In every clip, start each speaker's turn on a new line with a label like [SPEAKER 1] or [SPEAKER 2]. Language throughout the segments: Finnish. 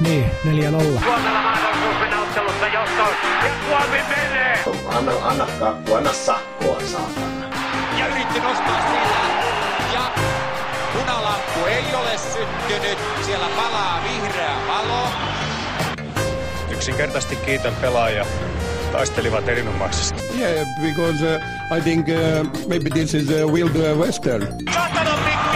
[SPEAKER 1] Niin, 4-0.
[SPEAKER 2] Suomella mahdollisuus mennä ottelussa johtoon. Ja Suomi menee!
[SPEAKER 3] Anna, anna kakku, anna sakkoa, saatana.
[SPEAKER 4] Ja yritti nostaa sillä. Ja punalamppu ei ole syttynyt. Siellä palaa vihreä valo.
[SPEAKER 5] Yksinkertaisesti kiitän pelaajia. Taistelivat erinomaisesti.
[SPEAKER 6] Yeah, because uh, I think uh, maybe this is a Wild Western.
[SPEAKER 2] Saatana mikkiin!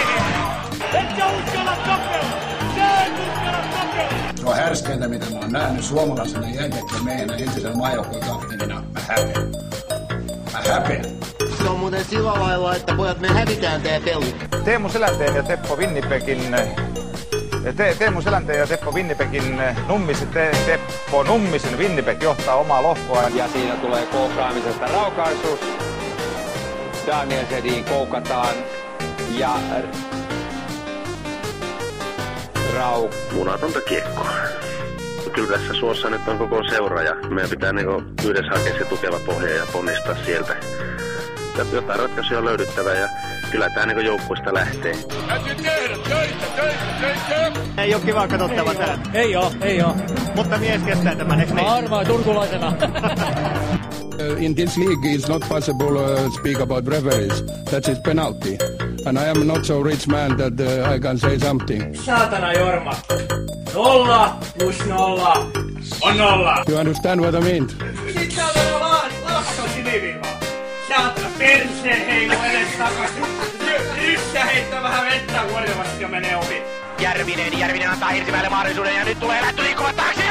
[SPEAKER 7] Härskeintä, mitä mä oon nähnyt suomalaisena jääkiekkoon meidän entisenä maajoukkojen kapteenina. Mä häpeän. Mä häpeän.
[SPEAKER 8] Se on muuten sillä lailla, että pojat me hävitään tää peli.
[SPEAKER 9] Teemu Selänteen ja Teppo Winnipegin te, Teemu Selänteen ja Teppo Winnipegin Nummisen, te, Teppo Nummisen Winnipeg johtaa omaa lohkoaan.
[SPEAKER 10] Ja siinä tulee kohtaamisesta raukaisuus. Daniel Sedin koukataan ja Rau.
[SPEAKER 11] Munatonta kiekkoa. Kyllä tässä suossa nyt on koko seura ja meidän pitää niinku yhdessä hakea se tukeva pohja ja ponnistaa sieltä. Jotain ratkaisuja on löydyttävä ja kyllä tämä niinku joukkuista lähtee.
[SPEAKER 4] Täytyy tehdä töitä, töitä, töitä.
[SPEAKER 12] Ei ole kiva katsottava tää.
[SPEAKER 1] Ei oo, ei oo.
[SPEAKER 12] Mutta mies kestää tämän, eikö niin?
[SPEAKER 1] Arvaa turkulaisena.
[SPEAKER 6] In this league, it's not possible to uh, speak about referees. That is penalty. And I am not so rich man that uh, I can say something.
[SPEAKER 13] Saatana Jorma. Nolla plus nolla on nolla.
[SPEAKER 6] You understand what I mean?
[SPEAKER 13] Sitten on vaan lakko siniviiva. Saatana perseen heilu edes takaisin. Yssä heittää vähän vettä huolivasti ja menee ohi.
[SPEAKER 2] Järvinen, Järvinen antaa Hirsimäelle mahdollisuuden ja nyt tulee lähtö liikkuvat taakse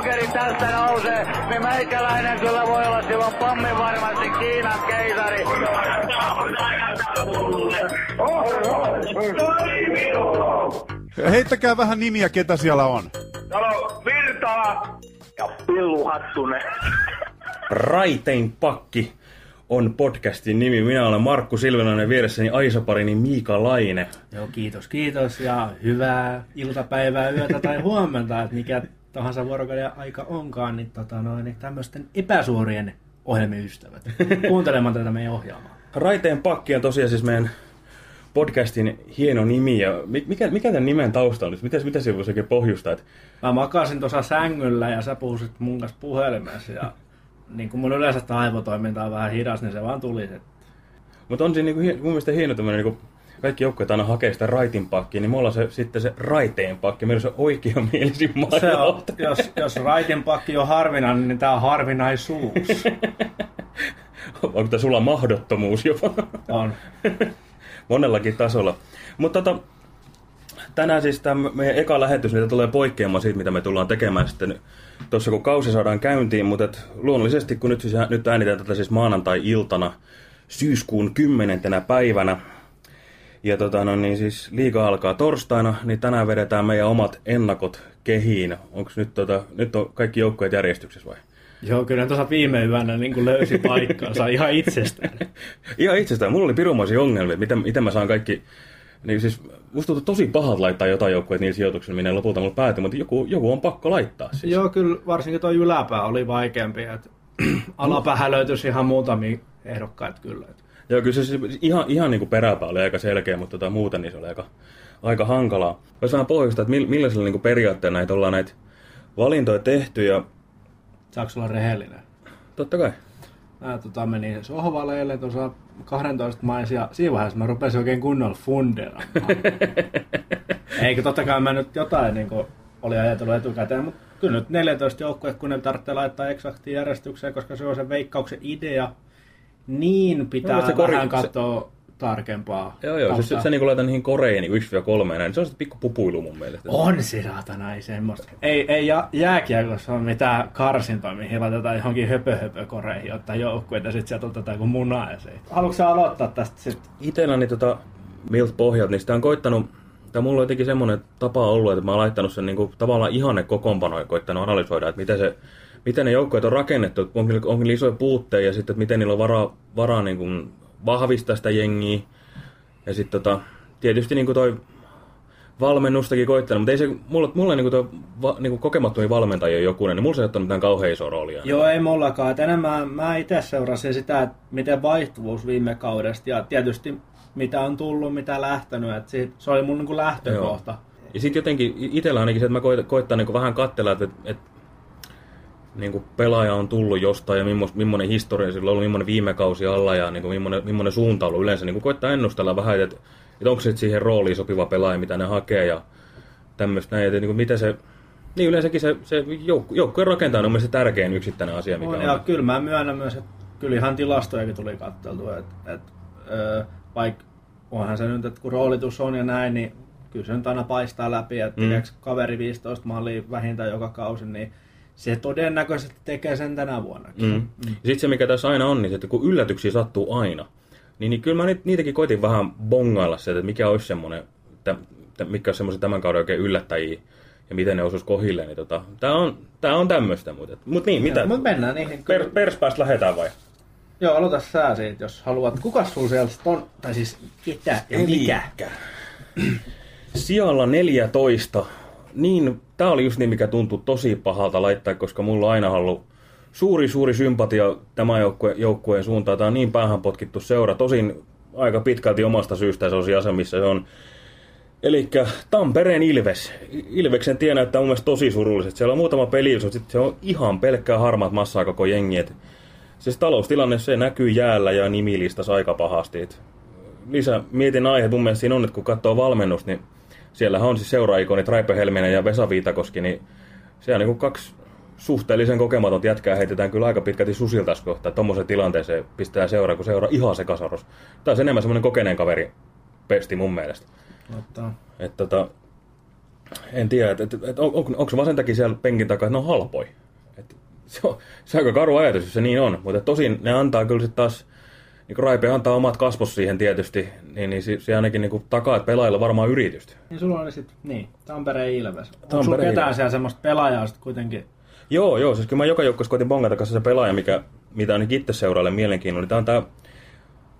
[SPEAKER 2] Jokerit tästä nousee, niin meikäläinen kyllä voi olla silloin pommin varmasti Kiinan keisari.
[SPEAKER 14] Heittäkää vähän nimiä, ketä siellä on.
[SPEAKER 15] Täällä on Virtala ja Pillu Hattunen.
[SPEAKER 16] Raitein pakki on podcastin nimi. Minä olen Markku Silvenainen vieressäni Aisaparini Miika Laine.
[SPEAKER 17] Joo, kiitos, kiitos ja hyvää iltapäivää, yötä tai huomenta, että mikä tahansa vuorokauden aika onkaan, niin, tota noin, niin tämmöisten epäsuorien ohjelmien ystävät kuuntelemaan tätä meidän ohjelmaa.
[SPEAKER 16] Raiteen pakki on tosiaan siis meidän podcastin hieno nimi. Ja mikä, mikä tämän nimen tausta on? Mitä, mitä se voisi oikein pohjustaa? Että...
[SPEAKER 17] Mä makasin tuossa sängyllä ja sä puhusit mun kanssa puhelimessa ja niin kuin mun yleensä tämä aivotoiminta on vähän hidas, niin se vaan tuli. Että...
[SPEAKER 16] Mutta on siinä niin mun mielestä hieno tämmöinen, niin kaikki joukkueet aina hakee sitä raitin pakkia, niin me ollaan se, sitten se raiteen pakki, meillä on se oikeamielisin
[SPEAKER 17] se on, jos, jos raitin pakki on harvinainen, niin tämä on harvinaisuus.
[SPEAKER 16] Onko tämä sulla mahdottomuus jopa?
[SPEAKER 17] On.
[SPEAKER 16] Monellakin tasolla. Mutta tota, tänään siis tämä meidän eka lähetys, niitä tulee poikkeamaan siitä, mitä me tullaan tekemään sitten tuossa, kun kausi saadaan käyntiin. Mutta et, luonnollisesti, kun nyt, siis, nyt äänitään tätä siis maanantai-iltana, syyskuun kymmenentenä päivänä, ja tota, no, niin siis liiga alkaa torstaina, niin tänään vedetään meidän omat ennakot kehiin. Onko nyt, tota, nyt on kaikki joukkueet järjestyksessä vai?
[SPEAKER 17] Joo, kyllä tuossa viime yönä niin löysi paikkaansa ihan itsestään.
[SPEAKER 16] ihan itsestään. Mulla oli pirumaisia ongelmia, miten, miten mä saan kaikki... Niin siis, musta tuntuu tosi pahat laittaa jotain joukkueet niillä sijoituksilla, minne lopulta mulla päätyi, mutta joku, joku on pakko laittaa. Siis.
[SPEAKER 17] Joo, kyllä varsinkin tuo yläpää oli vaikeampi. Että alapäähän löytyisi ihan muutamia ehdokkaita kyllä.
[SPEAKER 16] Joo, kyllä se siis ihan, ihan niin kuin peräpää oli aika selkeä, mutta tota, muuten niin se oli aika, aika hankalaa. Voisi vähän pohjustaa, että millaisella niin periaatteella näitä ollaan näitä valintoja tehty ja
[SPEAKER 17] Saanko olla rehellinen?
[SPEAKER 16] Totta kai.
[SPEAKER 17] Mä tota, menin sohvaleille tuossa 12 maissa ja siinä vaiheessa mä rupesin oikein kunnolla funderaamaan. Eikö totta kai mä nyt jotain niin kuin, oli ajatellut etukäteen, mutta kyllä nyt 14 joukkue, kun ne tarvitsee laittaa eksaktiin järjestykseen, koska se on se veikkauksen idea, niin pitää no, se vähän katsoa se tarkempaa.
[SPEAKER 16] Joo, joo. Siis se, se niin laitan niihin koreihin niin 1-3 näin. Se on sitten pikku pupuilu mun mielestä.
[SPEAKER 17] On se saatana, ei semmoista. Ei, ei jääkiekossa ole mitään karsintoa, mihin laitetaan johonkin höpö, höpö koreihin, ottaa joukkueita ja sitten sieltä otetaan joku munaa esiin. Haluatko sä aloittaa tästä sitten?
[SPEAKER 16] Itselläni tota, miltä pohjalta, niin sitä on koittanut tai mulla on jotenkin semmoinen tapa ollut, että mä oon laittanut sen niin kuin, tavallaan ihanne kokoonpano ja koittanut analysoida, että miten, se, miten ne joukkueet on rakennettu, että onko, onko niillä isoja puutteja ja sitten, että miten niillä on varaa, varaa niin kuin, vahvistaa sitä jengiä. Ja sitten tota, tietysti niin kuin toi valmennustakin koittanut, mutta ei se, mulle, mulle niin kuin va, niin kuin kokemattomia valmentajia jokunen, niin mulla se ei ottanut mitään kauhean isoa roolia.
[SPEAKER 17] Joo, ei mullakaan. Et enemmän mä itse seurasin sitä, että miten vaihtuvuus viime kaudesta ja tietysti mitä on tullut, mitä lähtenyt. Et siitä, se oli mun niin kuin lähtökohta. Joo.
[SPEAKER 16] Ja sitten jotenkin itsellä ainakin se, että mä koitan, koittaa niin vähän katsella, että, että niin kuin pelaaja on tullut jostain ja millainen historia sillä on ollut, millainen viime kausi alla ja niin kuin millainen, millainen suunta on ollut yleensä. Niin kuin koittaa ennustella vähän, että, että onko se siihen rooliin sopiva pelaaja, mitä ne hakee ja tämmöistä näin. Että niin kuin mitä se, niin yleensäkin se, se joukku, joukkueen rakentaa on mielestäni tärkein yksittäinen asia, mikä on.
[SPEAKER 17] Ja kyllä mä myönnän myös, että kyllä ihan tilastojakin tuli katteltua, että, että vaikka onhan se nyt, että kun roolitus on ja näin, niin kyllä se nyt aina paistaa läpi, että mm. kaveri 15 mallia vähintään joka kausi, niin se todennäköisesti tekee sen tänä vuonna. Mm.
[SPEAKER 16] Mm. Sitten se, mikä tässä aina on, niin että kun yllätyksiä sattuu aina, niin, niin kyllä mä niitäkin koitin vähän bongailla se, että mikä olisi semmoinen, mikä olisi semmoisia tämän kauden oikein yllättäjiä ja miten ne osuisi kohille. Niin tota, tää on, tää on tämmöistä muuten. Mut niin, mitä?
[SPEAKER 17] Mut mennään niihin.
[SPEAKER 16] Per, perspäästä lähetään vai?
[SPEAKER 17] Joo, aloita sä siitä, jos haluat. Kuka sulla sieltä on, tai siis ketä ja mikä?
[SPEAKER 16] Sijalla 14. Niin, tää oli just niin, mikä tuntui tosi pahalta laittaa, koska mulla on aina ollut suuri, suuri sympatia tämän joukkueen, joukkueen suuntaan. Tämä on niin päähän potkittu seura. Tosin aika pitkälti omasta syystä se on siinä missä se on. Eli Tampereen Ilves. Ilveksen tie näyttää mun mielestä tosi surulliset. Siellä on muutama peli, se on ihan pelkkää harmaat massaa koko jengi. Et siis taloustilanne se näkyy jäällä ja nimilistas aika pahasti. Et lisä mietin aihe, mun mielestä siinä on, että kun katsoo valmennusta, niin siellä on siis seuraikonit Raipe Helminen ja Vesa Viitakoski, niin siellä on niin kaksi suhteellisen kokematon jätkää heitetään kyllä aika pitkälti susilta kohta. Tuommoisen tilanteeseen pistää seuraa, kun seuraa ihan se kasaros. Tämä on enemmän semmoinen kokeneen kaveri pesti mun mielestä.
[SPEAKER 17] Ottaa.
[SPEAKER 16] Et, tota, en tiedä, että et, et, on, on, onko se vaan sen takia siellä penkin takaa, että ne on halpoi. Et, se, on, se on aika karu ajatus, jos se niin on. Mutta tosin ne antaa kyllä sitten taas, niin kuin Raipe antaa omat kasvos siihen tietysti, niin, niin se, se ainakin niin takaa, että pelaajilla varmaan yritystä.
[SPEAKER 17] Niin sulla oli sitten, niin, Tampereen Ilves. Onko sulla ketään siellä semmoista pelaajaa sitten kuitenkin?
[SPEAKER 16] Joo, joo, siis kyllä mä joka joukkueessa koitin bongata kanssa se pelaaja, mikä, mitä ainakin itse seuraalle mielenkiinnolla. Tämä on tämä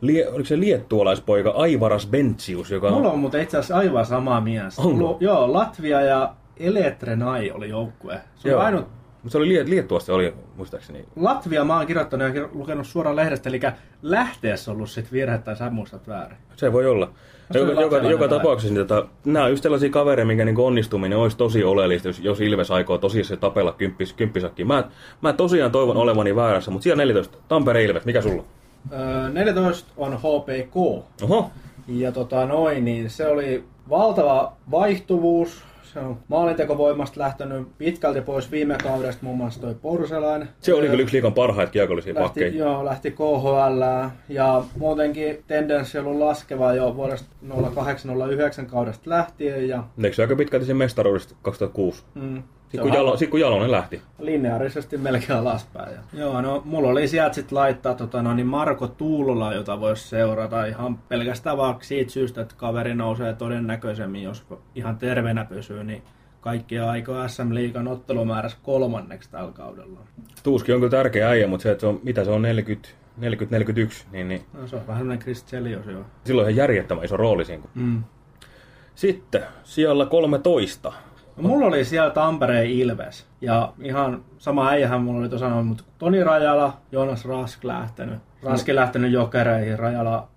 [SPEAKER 16] Lie, oliko se liettualaispoika Aivaras Bentsius, joka
[SPEAKER 17] on... Mulla on muuten itse asiassa aivan samaa miestä. Onko? joo, Latvia ja Eletrenai oli joukkue. Se joo. ainut...
[SPEAKER 16] Mutta se oli Liet, Liettuasta, oli muistaakseni.
[SPEAKER 17] Latvia mä oon kirjoittanut ja lukenut suoraan lehdestä, eli lähteessä ollut sit virhe tai sä muistat väärin.
[SPEAKER 16] Se voi olla. Joka, joka, joka tapauksessa niin tota, nämä on just tällaisia kavereja, minkä niin onnistuminen olisi tosi oleellista, jos, jos Ilves aikoo tosiaan tapella kymppis, kymppisakkiin. Mä, mä tosiaan toivon olevani väärässä, mutta siellä 14, Tampere Ilves, mikä sulla?
[SPEAKER 17] 14 on HPK.
[SPEAKER 16] Oho.
[SPEAKER 17] Ja tota noin, niin se oli valtava vaihtuvuus. Se on maalintekovoimasta lähtenyt pitkälti pois viime kaudesta, muun muassa toi Porselain.
[SPEAKER 16] Se oli kyllä yksi liikan parhaita kiekollisia pakkeja.
[SPEAKER 17] Joo, lähti KHL ja muutenkin tendenssi on ollut laskeva jo vuodesta 08-09 kaudesta lähtien. Ja...
[SPEAKER 16] Eikö se aika pitkälti sen mestaruudesta 2006? Mm. Sitten kun, Jalo, sit kun Jalonen lähti.
[SPEAKER 17] Lineaarisesti melkein alaspäin. Ja. Joo, no mulla oli sieltä sitten laittaa tota, no, niin Marko Tuulola, jota voisi seurata ihan pelkästään vaan siitä syystä, että kaveri nousee todennäköisemmin, jos ihan terveenä pysyy, niin kaikkia aikoja SM Liigan ottelumäärässä kolmanneksi tällä kaudella.
[SPEAKER 16] Tuuski on kyllä tärkeä äijä, mutta se, että se on, mitä se on 40, 40-41, niin, niin...
[SPEAKER 17] No, se on vähän sellainen Chris Chelios, joo.
[SPEAKER 16] Silloin ihan järjettömän iso rooli siinä. Mm. Sitten siellä 13
[SPEAKER 17] No, mulla oli siellä Tampereen Ilves. Ja ihan sama äijähän mulla oli tuossa sanoa, mutta Toni Rajala, Jonas Rask lähtenyt. Raski lähtenyt jokereihin, Rajala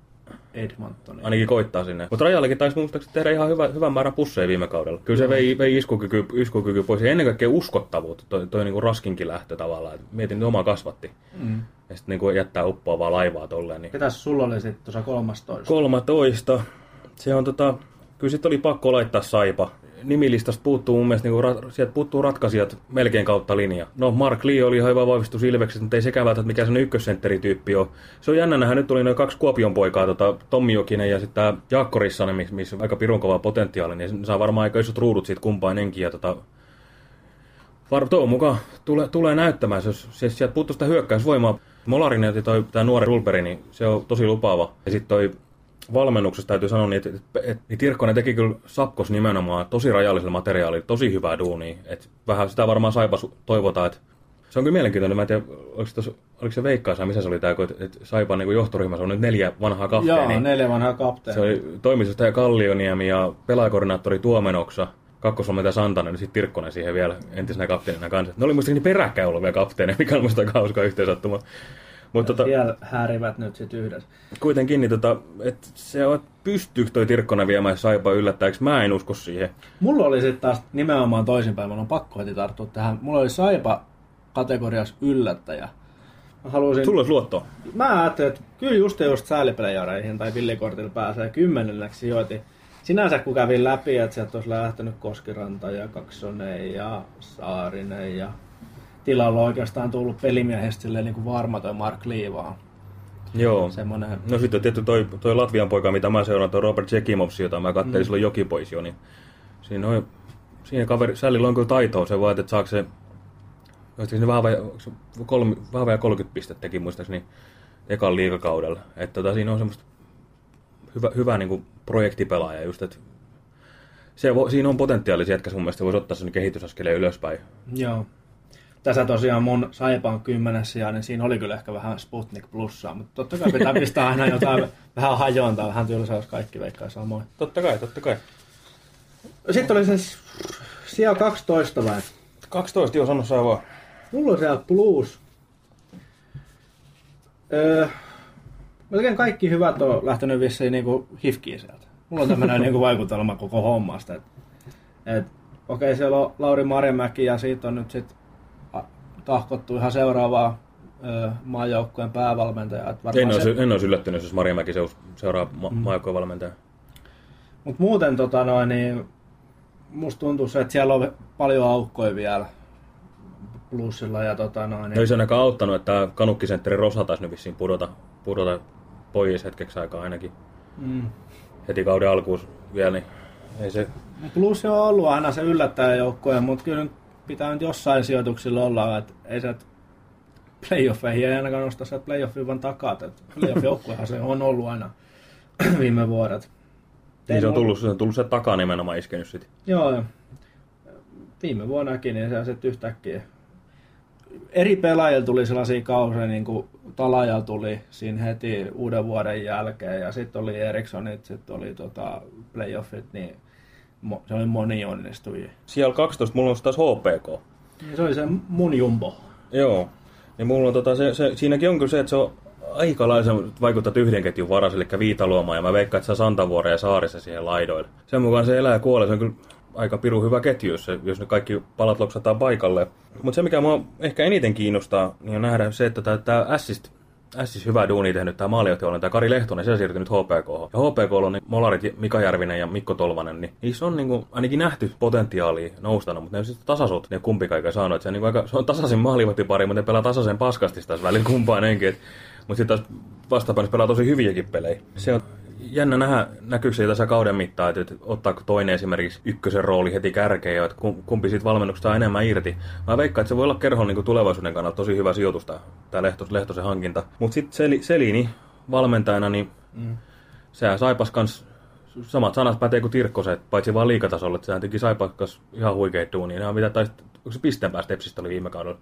[SPEAKER 17] Edmontoniin.
[SPEAKER 16] Ainakin koittaa sinne. Mutta Rajallakin taisi muistaakseni tehdä ihan hyvä, hyvän määrän pusseja viime kaudella. Kyllä se vei, vei iskukyky, iskukyky pois ja ennen kaikkea uskottavuutta, toi, toi niinku Raskinkin lähtö tavallaan. mietin, että oma kasvatti. Mm. Ja sitten niinku jättää uppoavaa laivaa tolleen. Niin.
[SPEAKER 17] Ketäs sulla oli sitten tuossa 13?
[SPEAKER 16] 13. Se on tota, kyllä sitten oli pakko laittaa saipa nimilistasta puuttuu mun mielestä, niin kuin, sieltä puuttuu ratkaisijat melkein kautta linja. No Mark Lee oli ihan hyvä vahvistus Ilveksessä, mutta ei sekään välttämättä mikä sen ykkössentterityyppi on. Se on jännä nähdä, nyt tuli noin kaksi Kuopion poikaa, tota, Tommi Jokinen ja sitten tämä Jaakko Rissanen, missä, missä aika pirun kova potentiaali, niin se saa varmaan aika isot ruudut siitä kumpainenkin. Ja tota, var, toivon mukaan tulee, tulee näyttämään, jos se, sieltä puuttuu sitä hyökkäysvoimaa. Molarinen ja tämä nuori Rulperi, niin se on tosi lupaava. Ja sitten toi valmennuksesta täytyy sanoa, niin, että, että, että niin Tirkkonen teki kyllä Sakkos nimenomaan tosi rajallisella materiaalilla, tosi hyvää duunia. Että vähän sitä varmaan saipa toivotaan, että Se on kyllä mielenkiintoinen. Mä en tiedä, oliko, tos, oliko se veikkaasa, missä se oli tämä, että Saipan niin johtoryhmässä on nyt neljä vanhaa kapteenia.
[SPEAKER 17] Joo, neljä vanhaa kapteenia.
[SPEAKER 16] Se oli toimistosta ja Kallioniemi ja pelaajakoordinaattori Tuomenoksa, kakkosvalmentaja Santanen ja sitten Tirkkonen siihen vielä entisenä kapteenina kanssa. Ne oli muistaakseni peräkkäin olevia kapteeneja, mikä on musta aika hauska yhteensattuma.
[SPEAKER 17] Mutta tota, siellä häärivät nyt sitten yhdessä.
[SPEAKER 16] Kuitenkin, niin tota, että se on, pystyykö toi Tirkkonen viemään Saipa yllättäjäksi? Mä en usko siihen.
[SPEAKER 17] Mulla oli sitten taas nimenomaan toisinpäin, mun on pakko heti tarttua tähän. Mulla oli Saipa kategorias yllättäjä.
[SPEAKER 16] Mä haluaisin... Sulla olisi luottoa.
[SPEAKER 17] Mä ajattelin, että kyllä just just säälipelejareihin tai villikortilla pääsee kymmenenneksi sijoitin. Sinänsä kun kävin läpi, että sieltä olisi lähtenyt Koskiranta ja Kaksonen ja Saarinen ja tilalla on oikeastaan tullut pelimiehestä silleen niin kuin varma toi Mark Liivaa.
[SPEAKER 16] Joo. Semmoinen... No sitten tietty toi, toi Latvian poika, mitä mä seuraan, toi Robert Jekimovs, jota mä katselin mm. silloin jokipois jo, niin siinä, on, siinä kaveri, Sällillä on kyllä taitoa, se vaan, että saako se, se vahva, kolmi, vahva ja 30 pistettä teki muistaakseni ekan liikakaudella. Että tota, siinä on semmoista hyvä, hyvä niin kuin projektipelaaja just, että se, siinä on potentiaalisia, että sun mielestä voisi ottaa sen kehitysaskeleen ylöspäin.
[SPEAKER 17] Joo tässä tosiaan mun Saipa on kymmenes sijaan, niin siinä oli kyllä ehkä vähän Sputnik plussaa, mutta totta kai pitää pistää aina jotain vähän hajontaa, vähän tylsää, jos kaikki veikkaa samoin.
[SPEAKER 16] Totta kai, totta kai.
[SPEAKER 17] Sitten oli se sija 12 vai?
[SPEAKER 16] 12, joo, sano saa vaan.
[SPEAKER 17] Mulla on siellä plus. Öö, melkein kaikki hyvät on lähtenyt vissiin niinku hifkiin sieltä. Mulla on tämmöinen niinku vaikutelma koko hommasta. Et, et, okei, okay, siellä on Lauri Marjamäki ja siitä on nyt sitten tahkottu ihan seuraavaa maajoukkueen päävalmentajaa.
[SPEAKER 16] En, olisi, se... en olisi yllättynyt, jos Maria Mäki seuraa ma- mm. maajoukkueen valmentaja.
[SPEAKER 17] Mutta muuten tota noin, niin musta tuntuu se, että siellä on paljon aukkoja vielä plussilla. Ja tota noin, niin...
[SPEAKER 16] Ei se ainakaan auttanut, että kanukkisentteri Rosa taisi nyt vissiin pudota, pudota pois hetkeksi aikaa ainakin. Mm. Heti kauden alkuun vielä, niin ei se...
[SPEAKER 17] Plus on ollut aina se yllättäjäjoukkue, mutta kyllä pitää nyt jossain sijoituksilla olla, että ei se playoffeihin ei ainakaan nostaa sieltä playoffin vaan takaa. Että playoff-joukkuehan se on ollut aina viime vuodet.
[SPEAKER 16] Niin se on tullut, se on tullut se takaa nimenomaan iskenyt sitten.
[SPEAKER 17] Joo, viime vuonnakin, niin se sitten yhtäkkiä eri pelaajilla tuli sellaisia kausia, niin kuin Talaja tuli siinä heti uuden vuoden jälkeen, ja sitten oli Erikssonit, sitten oli tota playoffit, niin se oli moni onnistujia.
[SPEAKER 16] Siellä 12 mulla on taas HPK.
[SPEAKER 17] Se oli se mun jumbo.
[SPEAKER 16] Joo. Ja mulla on tota, se, se, siinäkin on kyllä se, että se on aika lailla vaikuttaa yhden ketjun varas, eli Viitaluoma, ja mä veikkaan, että se Santavuore ja Saarissa siihen laidoille. Sen mukaan se elää ja kuolee, se on kyllä aika piru hyvä ketju, jos, se, jos ne kaikki palat loksataan paikalle. Mutta se, mikä mua ehkä eniten kiinnostaa, niin on nähdä se, että tämä assist Ässis hyvä duuni tehnyt tämä maaliohtivalmentaja Kari Lehtonen, se siirtynyt HPK. Ja HPK on niin Molarit Mika Järvinen ja Mikko Tolvanen, niin niissä on niin kuin, ainakin nähty potentiaalia noustana, mutta ne on sitten tasasut, ne kumpikaan eikä saanut. Se, on, niin kuin aika, se on tasaisin maalivahtipari, mutta ne pelaa tasaisen paskasti tässä välillä kumpainenkin. Mutta sitten taas vastapäin pelaa tosi hyviäkin pelejä. Se on jännä nähdä, näkyykö se tässä kauden mittaan, että ottaako toinen esimerkiksi ykkösen rooli heti kärkeen, että kumpi siitä valmennuksesta on enemmän irti. Mä veikkaan, että se voi olla kerhon niin tulevaisuuden kannalta tosi hyvä sijoitus, tämä Lehtos, Lehtosen hankinta. Mutta sitten Seli, Selini valmentajana, niin mm. sehän saipas kans samat sanat pätee kuin Tirkkoset, paitsi vaan liikatasolla, että sehän teki saipas ihan huikeet duunia. Nehän mitä taisi, onko se pisteen päästä oli viime kaudella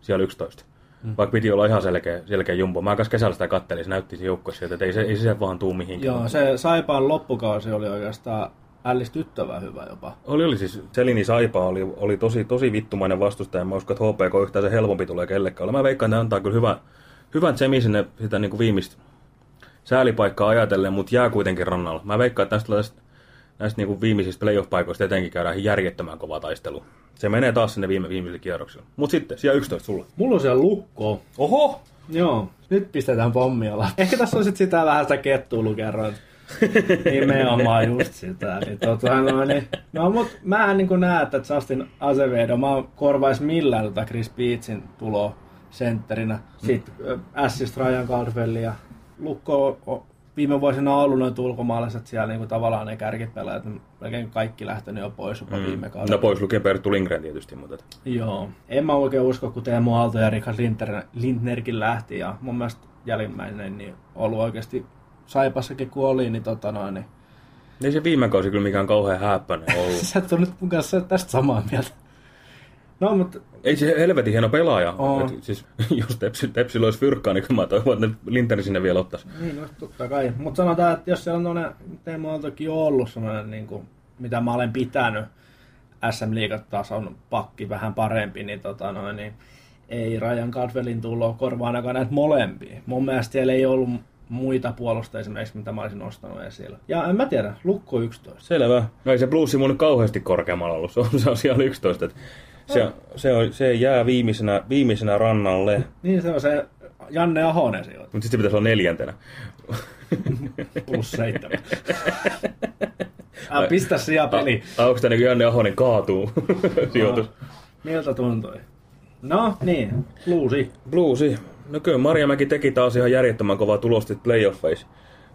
[SPEAKER 16] siellä 11. Mm. Vaikka piti olla ihan selkeä, selkeä jumbo. Mä kanssa kesällä sitä kattelin, se näytti se joukko sieltä, että ei se, ei se vaan tuu mihinkään.
[SPEAKER 17] Joo, se Saipaan loppukausi oli oikeastaan ällistyttävän hyvä jopa.
[SPEAKER 16] Oli, oli siis. Selini Saipa oli, oli tosi, tosi vittumainen vastustaja. Mä uskon, että HPK yhtään se helpompi tulee kellekään. Mä veikkaan, että ne antaa kyllä hyvä, hyvän semi sinne sitä niin kuin viimeistä säälipaikkaa ajatellen, mutta jää kuitenkin rannalla. Mä veikkaan, että näistä, näistä niin kuin viimeisistä playoff-paikoista etenkin käydään järjettömän kova taistelu. Se menee taas sinne viime, viimeiselle kierrokselle. Mut sitten, siellä 11 sulla.
[SPEAKER 17] Mulla on siellä lukko.
[SPEAKER 16] Oho!
[SPEAKER 17] Joo, nyt pistetään pommia Ehkä tässä on sit sitä vähän sitä kettuilu kerran. Nimenomaan just sitä. Niin, tota, no, niin, no, mut mä en niin näe, että Justin Azevedo, mä korvais millään tota Chris Beatsin tulo sentterinä. Sitten mm. Assist Ryan Caldwellia. Lukko viime vuosina on ollut noita ulkomaalaiset siellä niin kuin tavallaan ne kärkipelaajat, melkein kaikki lähtenyt jo pois jopa mm. viime kaudella.
[SPEAKER 16] No pois lukien Perttu Lindgren tietysti, mutta...
[SPEAKER 17] Joo. En mä oikein usko, kun Teemu Aalto ja Richard Lindner, Lindnerkin lähti, ja mun mielestä jälkimmäinen niin ollut oikeasti Saipassakin kun oli, niin tota noin, niin...
[SPEAKER 16] Ei se viime kausi kyllä mikään kauhean häppäinen ollut.
[SPEAKER 17] Sä et nyt mun kanssa tästä samaa mieltä. No, mutta...
[SPEAKER 16] Ei se helvetin hieno pelaaja.
[SPEAKER 17] Oo.
[SPEAKER 16] Et, siis, jos Tepsi, Tepsillä olisi fyrkkaa, niin mä toivon, että Linteri sinne vielä ottaisi.
[SPEAKER 17] Niin, no, totta kai. Mutta sanotaan, että jos siellä on tuonne, Teemu Aaltokin jo ollut semmoinen, niin kuin, mitä mä olen pitänyt, SM Liigat taas on pakki vähän parempi, niin, tota noin, niin ei Ryan Cadwellin tulo korvaa ainakaan näitä molempia. Mun mielestä siellä ei ollut muita puolustajia esimerkiksi, mitä mä olisin nostanut esille. Ja en mä tiedä, lukko 11.
[SPEAKER 16] Selvä. No ei se plussi mun kauheasti korkeammalla ollut. Se on, se on siellä 11. Et se, se, on, se jää viimeisenä, viimeisenä rannalle.
[SPEAKER 17] Niin se on se Janne Ahonen sijoitus.
[SPEAKER 16] Mutta sitten se pitäisi olla neljäntenä.
[SPEAKER 17] Plus seitsemän. Ää, pistä sijaa peli.
[SPEAKER 16] Tai onko tämä niin Janne Ahonen kaatuu sijoitus?
[SPEAKER 17] Miltä tuntui? No niin, bluesi.
[SPEAKER 16] Bluesi. No kyllä Marjamäki teki taas ihan järjettömän kovaa tulosta playoffeissa.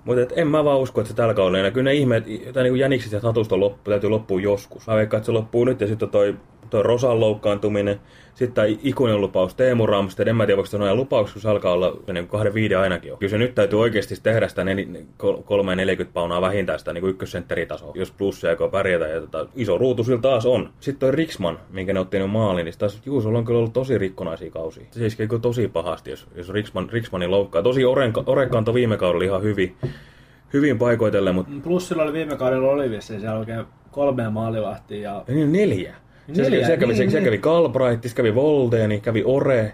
[SPEAKER 16] Mutta en mä vaan usko, että se tällä kaudella enää. Kyllä ne ihmeet, tai niinku jänikset ja hatusta loppu, täytyy loppua joskus. Mä veikkaan, että se loppuu nyt ja sitten toi, toi Rosan loukkaantuminen. Sitten tämä ikuinen lupaus Teemu Ramstedt. En mä tiedä, voiko se noin lupaus, kun se alkaa olla niin kahden viiden ainakin. Kyllä se nyt täytyy oikeasti tehdä sitä 3-40 paunaa vähintään sitä niin ykkössentteritasoa, jos plussia aikoo pärjätä. Ja tota, iso ruutu sillä taas on. Sitten toi Riksman, minkä ne otti nyt maaliin, niin taas Juusolla on kyllä ollut tosi rikkonaisia kausia. Se iskee kyllä tosi pahasti, jos, jos Riksman, Riksmanin loukkaa. Tosi Orenka, Orekanto viime kaudella ihan hyvin, hyvin paikoitellen, mutta...
[SPEAKER 17] Plussilla oli viime kaudella oli vissiin siellä oikein kolmea maalivahtia. Ja...
[SPEAKER 16] Niin neljä. Se,
[SPEAKER 17] Neljä,
[SPEAKER 16] se, kävi,
[SPEAKER 17] niin,
[SPEAKER 16] se, se
[SPEAKER 17] niin.
[SPEAKER 16] kävi Galbraith, kävi Voldeeni, kävi Ore.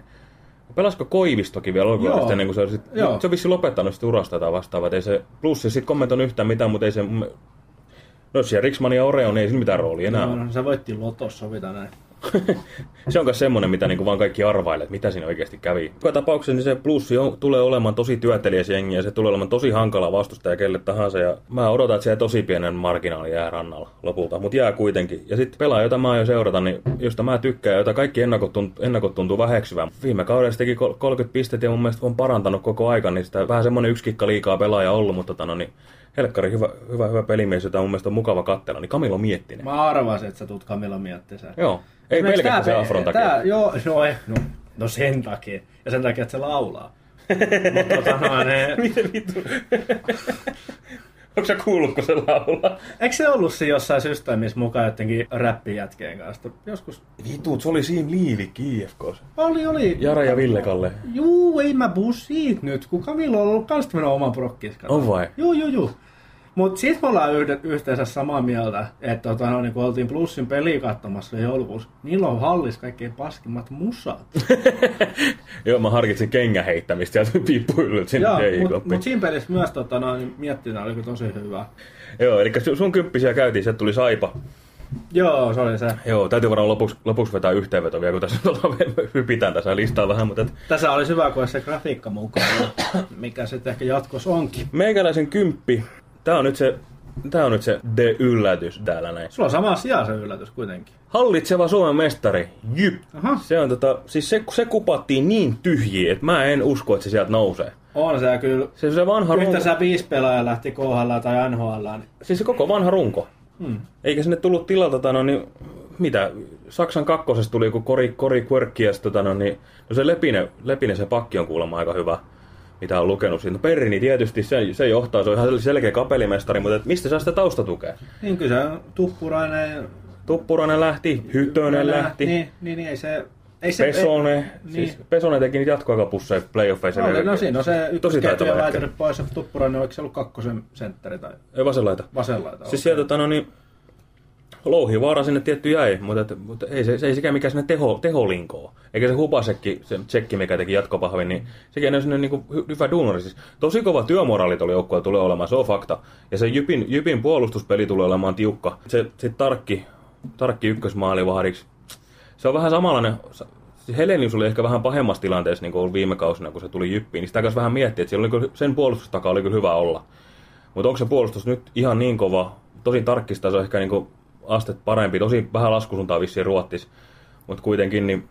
[SPEAKER 16] Pelasko Koivistokin vielä
[SPEAKER 17] Joo.
[SPEAKER 16] ennen kuin se on, sit,
[SPEAKER 17] Joo.
[SPEAKER 16] se on vissi lopettanut sit urasta tai vastaavaa. Ei se, plus se sitten kommentoinut yhtään mitään, mutta ei se... No siellä Riksman ja Ore on, niin ei sillä mitään roolia enää.
[SPEAKER 17] No, no, se voitti lotossa, sovita näin.
[SPEAKER 16] Se on myös semmoinen, mitä niinku vaan kaikki arvailee, että mitä siinä oikeasti kävi. Joka tapauksessa niin se plussi on, tulee olemaan tosi työtelijäs jengi ja se tulee olemaan tosi hankala vastustaja kelle tahansa. Ja mä odotan, että se tosi pienen marginaali jää rannalla lopulta, mutta jää kuitenkin. Ja sitten pelaaja, jota mä aion seurata, niin josta mä tykkään jota kaikki ennakot tuntuu, ennakot tuntuu väheksyvän. Viime kaudessa teki kol- 30 pistettä ja mun mielestä on parantanut koko aika, niin sitä vähän semmoinen yksi kikka liikaa pelaaja ollut, mutta tota, no, niin Helkkari, hyvä, hyvä, hyvä pelimies, jota mun mielestä on mukava katsella, niin Kamilo Miettinen.
[SPEAKER 17] Mä arvasin, että sä tuut Kamilla miettimään sen.
[SPEAKER 16] Joo, ei
[SPEAKER 17] Esimerkiksi
[SPEAKER 16] pelkästään se afron takia.
[SPEAKER 17] Tää, joo, no, eh, no, no sen takia. Ja sen takia, että se laulaa. Mutta tota, no, ne,
[SPEAKER 16] Miten vittu? Onko sä kuullut, kun se laulaa?
[SPEAKER 17] eikö se ollut siinä jossain systeemissä mukaan jotenkin räppijätkeen kanssa? Joskus
[SPEAKER 16] Vitut, se oli siinä liivi IFKssa.
[SPEAKER 17] oli, oli.
[SPEAKER 16] Jara ja Ville Kalle.
[SPEAKER 17] Juu, ei mä puhu siitä nyt, kun Kamilla on ollut kans tämmönen oma prokkis.
[SPEAKER 16] On vai?
[SPEAKER 17] Juu, juu, juu. Mut sit me ollaan yhde, yhteensä samaa mieltä, että tota, no, niin kun oltiin Plussin peli katsomassa joulukuussa, niillä on hallis kaikkein paskimmat musat.
[SPEAKER 16] Joo, mä harkitsin kengän heittämistä ja piippuillut sinne
[SPEAKER 17] Joo,
[SPEAKER 16] Joo,
[SPEAKER 17] mut, siinä pelissä myös tota, no, niin miettinä oli tosi hyvä.
[SPEAKER 16] Joo, eli su- sun kymppisiä käytiin, sieltä tuli Saipa.
[SPEAKER 17] Joo, se oli se.
[SPEAKER 16] Joo, täytyy varmaan lopuksi, lopuksi vetää yhteenveto vielä, kun tässä ollaan hypitään tässä listaa vähän, mutta et
[SPEAKER 17] Tässä olisi hyvä, kun se grafiikka mukaan, mikä sitten ehkä jatkossa onkin.
[SPEAKER 16] meikäläisen kymppi, tää on nyt se, tää on nyt se de yllätys täällä näin.
[SPEAKER 17] Sulla on sama sija se yllätys kuitenkin.
[SPEAKER 16] Hallitseva Suomen mestari, Jyp.
[SPEAKER 17] Aha.
[SPEAKER 16] Se on tota, siis se, se kupattiin niin tyhjiä, että mä en usko, että se sieltä nousee.
[SPEAKER 17] On se kyllä.
[SPEAKER 16] Se, se vanha runko,
[SPEAKER 17] Yhteensä viisi pelaajaa lähti KHL tai NHL. Niin...
[SPEAKER 16] siis se koko vanha runko.
[SPEAKER 17] Hmm.
[SPEAKER 16] Eikä sinne tullut tilalta, tota, no, niin, mitä, Saksan kakkosesta tuli joku Kori, Kori Quirkki ja sit, tota, no, niin, no se Lepinen, Lepinen se pakki on kuulemma aika hyvä, mitä on lukenut siitä. No Perrini tietysti, se, se johtaa, se on ihan selkeä kapelimestari, mutta et mistä saa sitä taustatukea?
[SPEAKER 17] Niin kyllä se on Tuppurainen.
[SPEAKER 16] Tuppurainen lähti, Hytönen lähti,
[SPEAKER 17] Niin, niin, niin ei se... Ei se
[SPEAKER 16] Pesonen,
[SPEAKER 17] Niin.
[SPEAKER 16] siis Pesonen teki niitä jatkoaikapusseja playoffeissa.
[SPEAKER 17] No, no siinä on se
[SPEAKER 16] Tosi
[SPEAKER 17] ykkösketju
[SPEAKER 16] taitava
[SPEAKER 17] ja
[SPEAKER 16] jätkä.
[SPEAKER 17] väitynyt pois, ja Tuppurainen, oliko se ollut kakkosen sentteri tai
[SPEAKER 16] Ei vasenlaita.
[SPEAKER 17] vasenlaita?
[SPEAKER 16] Siis sieltä tota, no, niin, louhivaara sinne tietty jäi, mutta, mutta ei se, se ei sekään mikään sinne teho, teholinkoo. Eikä se Hupasekki, se tsekki, mikä teki jatkopahvin, niin sekin on sinne niin kuin, hyvä duunari. Siis, tosi kova työmoraali tuolla joukkueella tulee olemaan, se on fakta. Ja se Jypin, Jypin puolustuspeli tulee olemaan tiukka. Se, se tarkki, tarkki ykkösmaalivahdiksi. Se on vähän samanlainen, Helenius oli ehkä vähän pahemmassa tilanteessa niin kuin viime kausina, kun se tuli Jyppiin, niin sitä kanssa vähän miettiä, että oli, sen puolustustaka oli kyllä hyvä olla. Mutta onko se puolustus nyt ihan niin kova, tosi tarkkista, se on ehkä niinku astet parempi, tosi vähän laskusuntaa vissiin ruottis, mutta kuitenkin niin,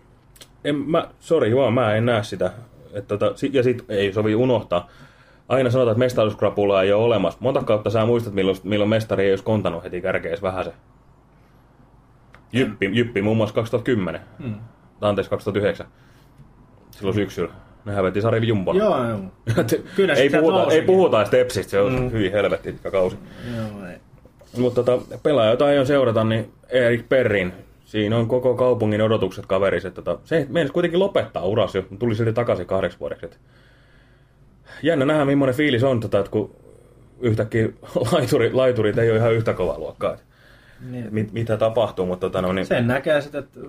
[SPEAKER 16] en mä, sori vaan, mä en näe sitä. Et tota, ja sit ei sovi unohtaa. Aina sanotaan, että mestaruuskrapulaa ei ole olemassa. Monta kautta sä muistat, milloin, milloin mestari ei olisi kontanut heti kärkeessä vähän se. Jyppi, Jyppi muun muassa 2010.
[SPEAKER 17] Hmm.
[SPEAKER 16] Tai anteeksi, 2009. Silloin syksyllä. Ne hävetti Sari Jumpona.
[SPEAKER 17] Joo, joo. Kyllä
[SPEAKER 16] ei, puhuta, ei puhuta edes Tepsistä, se on
[SPEAKER 17] Mm.
[SPEAKER 16] mm. hyvin helvetti pitkä kausi.
[SPEAKER 17] Joo, ei.
[SPEAKER 16] Mutta tota, pelaaja, jota aion seurata, niin Erik Perrin. siinä on koko kaupungin odotukset kaverissa. Tota, se meinasi kuitenkin lopettaa uras jo, tuli silti takaisin kahdeksi vuodeksi. Et jännä nähdä, millainen fiilis on, tota, että kun yhtäkkiä laituri, laiturit ei ole ihan yhtä kovaa luokkaa. Et
[SPEAKER 17] Niin.
[SPEAKER 16] mit, mitä tapahtuu, mutta tota, no, niin,
[SPEAKER 17] Sen näkee sitten, että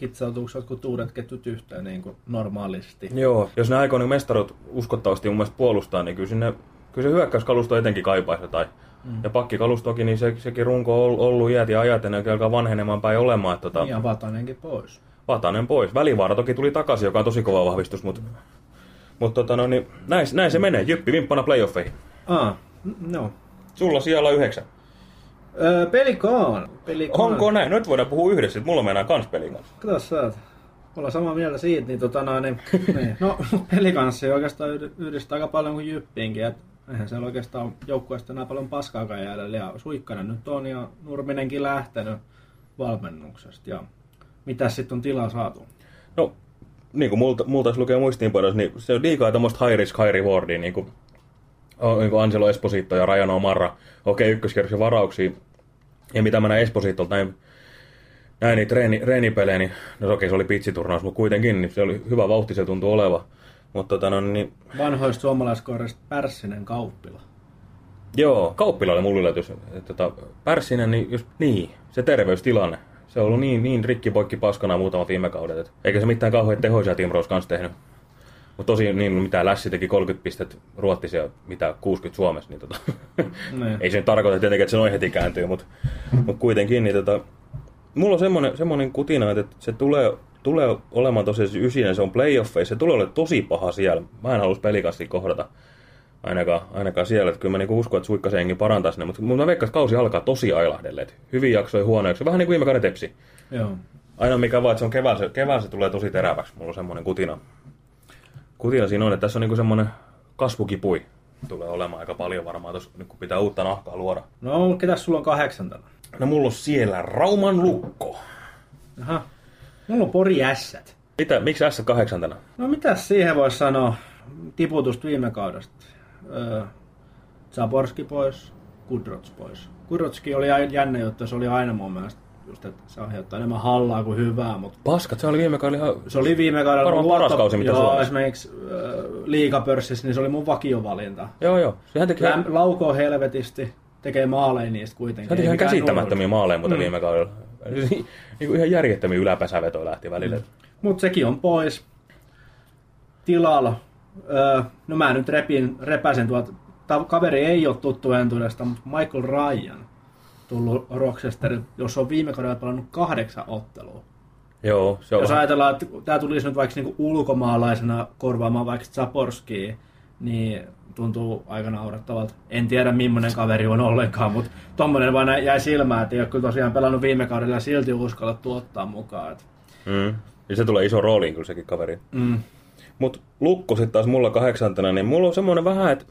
[SPEAKER 17] hitsautuuko jotkut uudet ketjut yhteen niin kuin normaalisti.
[SPEAKER 16] Joo, jos ne aikoinen mestarot uskottavasti mun mielestä puolustaa, niin kyllä, sinne, kyllä se hyökkäyskalusto etenkin kaipaisi jotain.
[SPEAKER 17] Mm.
[SPEAKER 16] Mm. Ja pakkikalustokin, niin se, sekin runko on ollut iät ja ajat, ja alkaa vanhenemaan päin olemaan. Että, tota,
[SPEAKER 17] Ja Vatanenkin pois.
[SPEAKER 16] Vatanen pois. Välivaara toki tuli takaisin, joka on tosi kova vahvistus, mutta, mutta tota, no, niin, näin, näin se menee. Jyppi vimppana playoffeihin.
[SPEAKER 17] Ah, no.
[SPEAKER 16] Sulla siellä yhdeksän.
[SPEAKER 17] Öö, pelikaan. pelikaan.
[SPEAKER 16] Onko näin? Nyt voidaan puhua yhdessä, että mulla mennään kans pelin kanssa.
[SPEAKER 17] Kato sä. Ollaan samaa mieltä siitä, niin tota noin, niin, niin. No, pelikanssi oikeastaan yhd- yhdistää aika paljon kuin Jyppiinkin, et eihän siellä oikeastaan joukkueesta enää paljon paskaakaan jäljellä, ja Suikkanen nyt on, ja Nurminenkin lähtenyt valmennuksesta, ja mitä sitten on tilaa saatu?
[SPEAKER 16] No, niin kuin multa, multa lukee muistiinpanoissa, niin se on liikaa tämmöistä high risk, high rewardia, niin kuin, niin kuin Angelo Esposito ja Rajano Marra. Okei, ykköskierroksen varauksia. Ja mitä mä näin Espositolta, näin, näin niitä treeni, treenipelejä, niin no okei, se oli pitsiturnaus, mutta kuitenkin niin se oli hyvä vauhti, se tuntui oleva. Mutta tota, no, niin,
[SPEAKER 17] Vanhoista suomalaiskoirista Pärssinen Kauppila.
[SPEAKER 16] Joo, Kauppila oli mulla yllätys. Että Tota, Pärssinen, niin, just, niin, se terveystilanne. Se on ollut niin, niin rikki poikki paskana muutamat viime kaudet. Et, eikä se mitään kauhean tehoisia Team Rose kanssa tehnyt. Mutta tosi niin, mitä Lässi teki 30 pistettä Ruotsissa ja mitä 60 Suomessa, niin tota, ei se nyt tarkoita tietenkin, että se noin heti kääntyy, mutta mut kuitenkin, niin tota, mulla on semmoinen, semmoinen kutina, että se tulee, tulee olemaan tosiaan ysinen, se on playoffeissa, se tulee olemaan tosi paha siellä. Mä en halus pelikassia kohdata ainakaan, ainakaan siellä. Että kyllä mä niinku uskon, että suikkasen jengi parantaisi ne, mutta mä veikkaan, että kausi alkaa tosi ailahdelle. Hyvin jaksoi huonoiksi, vähän niin kuin viime kauden tepsi.
[SPEAKER 17] Joo.
[SPEAKER 16] Aina mikä vaan, että se on kevään, se, kevään se tulee tosi teräväksi. Mulla on semmoinen kutina. Kutina siinä on, että tässä on niinku semmoinen kasvukipui. Tulee olemaan aika paljon varmaan, tos, nyt kun pitää uutta nahkaa luoda.
[SPEAKER 17] No, ketäs sulla on kahdeksantana?
[SPEAKER 16] No mulla on siellä Rauman lukko.
[SPEAKER 17] Aha. Mulla on Pori Ässät.
[SPEAKER 16] Mitä, miksi S kahdeksantena?
[SPEAKER 17] No mitäs siihen voisi sanoa tiputusta viime kaudesta? Öö, Zaborski pois, Kudrots pois. Kudrotski oli jännä juttu, se oli aina mun mielestä just, että se aiheuttaa enemmän hallaa kuin hyvää, mutta
[SPEAKER 16] Paskat, se oli viime kaudella ihan...
[SPEAKER 17] se oli viime kaudella
[SPEAKER 16] Varmaan
[SPEAKER 17] luotto-
[SPEAKER 16] paras kausi, mitä
[SPEAKER 17] joo,
[SPEAKER 16] Suomessa.
[SPEAKER 17] esimerkiksi öö, liigapörssissä, niin se oli mun vakiovalinta.
[SPEAKER 16] Joo, joo. Sehän teki,
[SPEAKER 17] Läm, laukoo helvetisti, tekee maaleja niistä kuitenkin.
[SPEAKER 16] sehän teki ihan käsittämättömiä maaleja, mutta
[SPEAKER 17] Mm.
[SPEAKER 16] viime kaudella. niin kuin ihan järjettömiä yläpäsävetoja lähti välillä. Mm.
[SPEAKER 17] Mutta sekin on pois. Tilalla. Öö, no mä nyt repin, repäsen tuolta. Tämä kaveri ei ole tuttu entuudesta, mutta Michael Ryan tullut Rochester, jos on viime kaudella pelannut kahdeksan ottelua.
[SPEAKER 16] Joo, se on
[SPEAKER 17] Jos ajatellaan, että tämä tulisi nyt vaikka niinku ulkomaalaisena korvaamaan vaikka Zaporskia, niin tuntuu aika naurattavalta. En tiedä millainen kaveri on ollenkaan, mutta tommonen vaan jäi silmään, että ei ole kyllä tosiaan pelannut viime kaudella ja silti uskallettu ottaa mukaan. Et,
[SPEAKER 16] Mm. Ja se tulee iso rooliin kyllä sekin kaveri.
[SPEAKER 17] mm.
[SPEAKER 16] Mut Lukko sitten taas mulla kahdeksantena, niin mulla on semmoinen vähän, että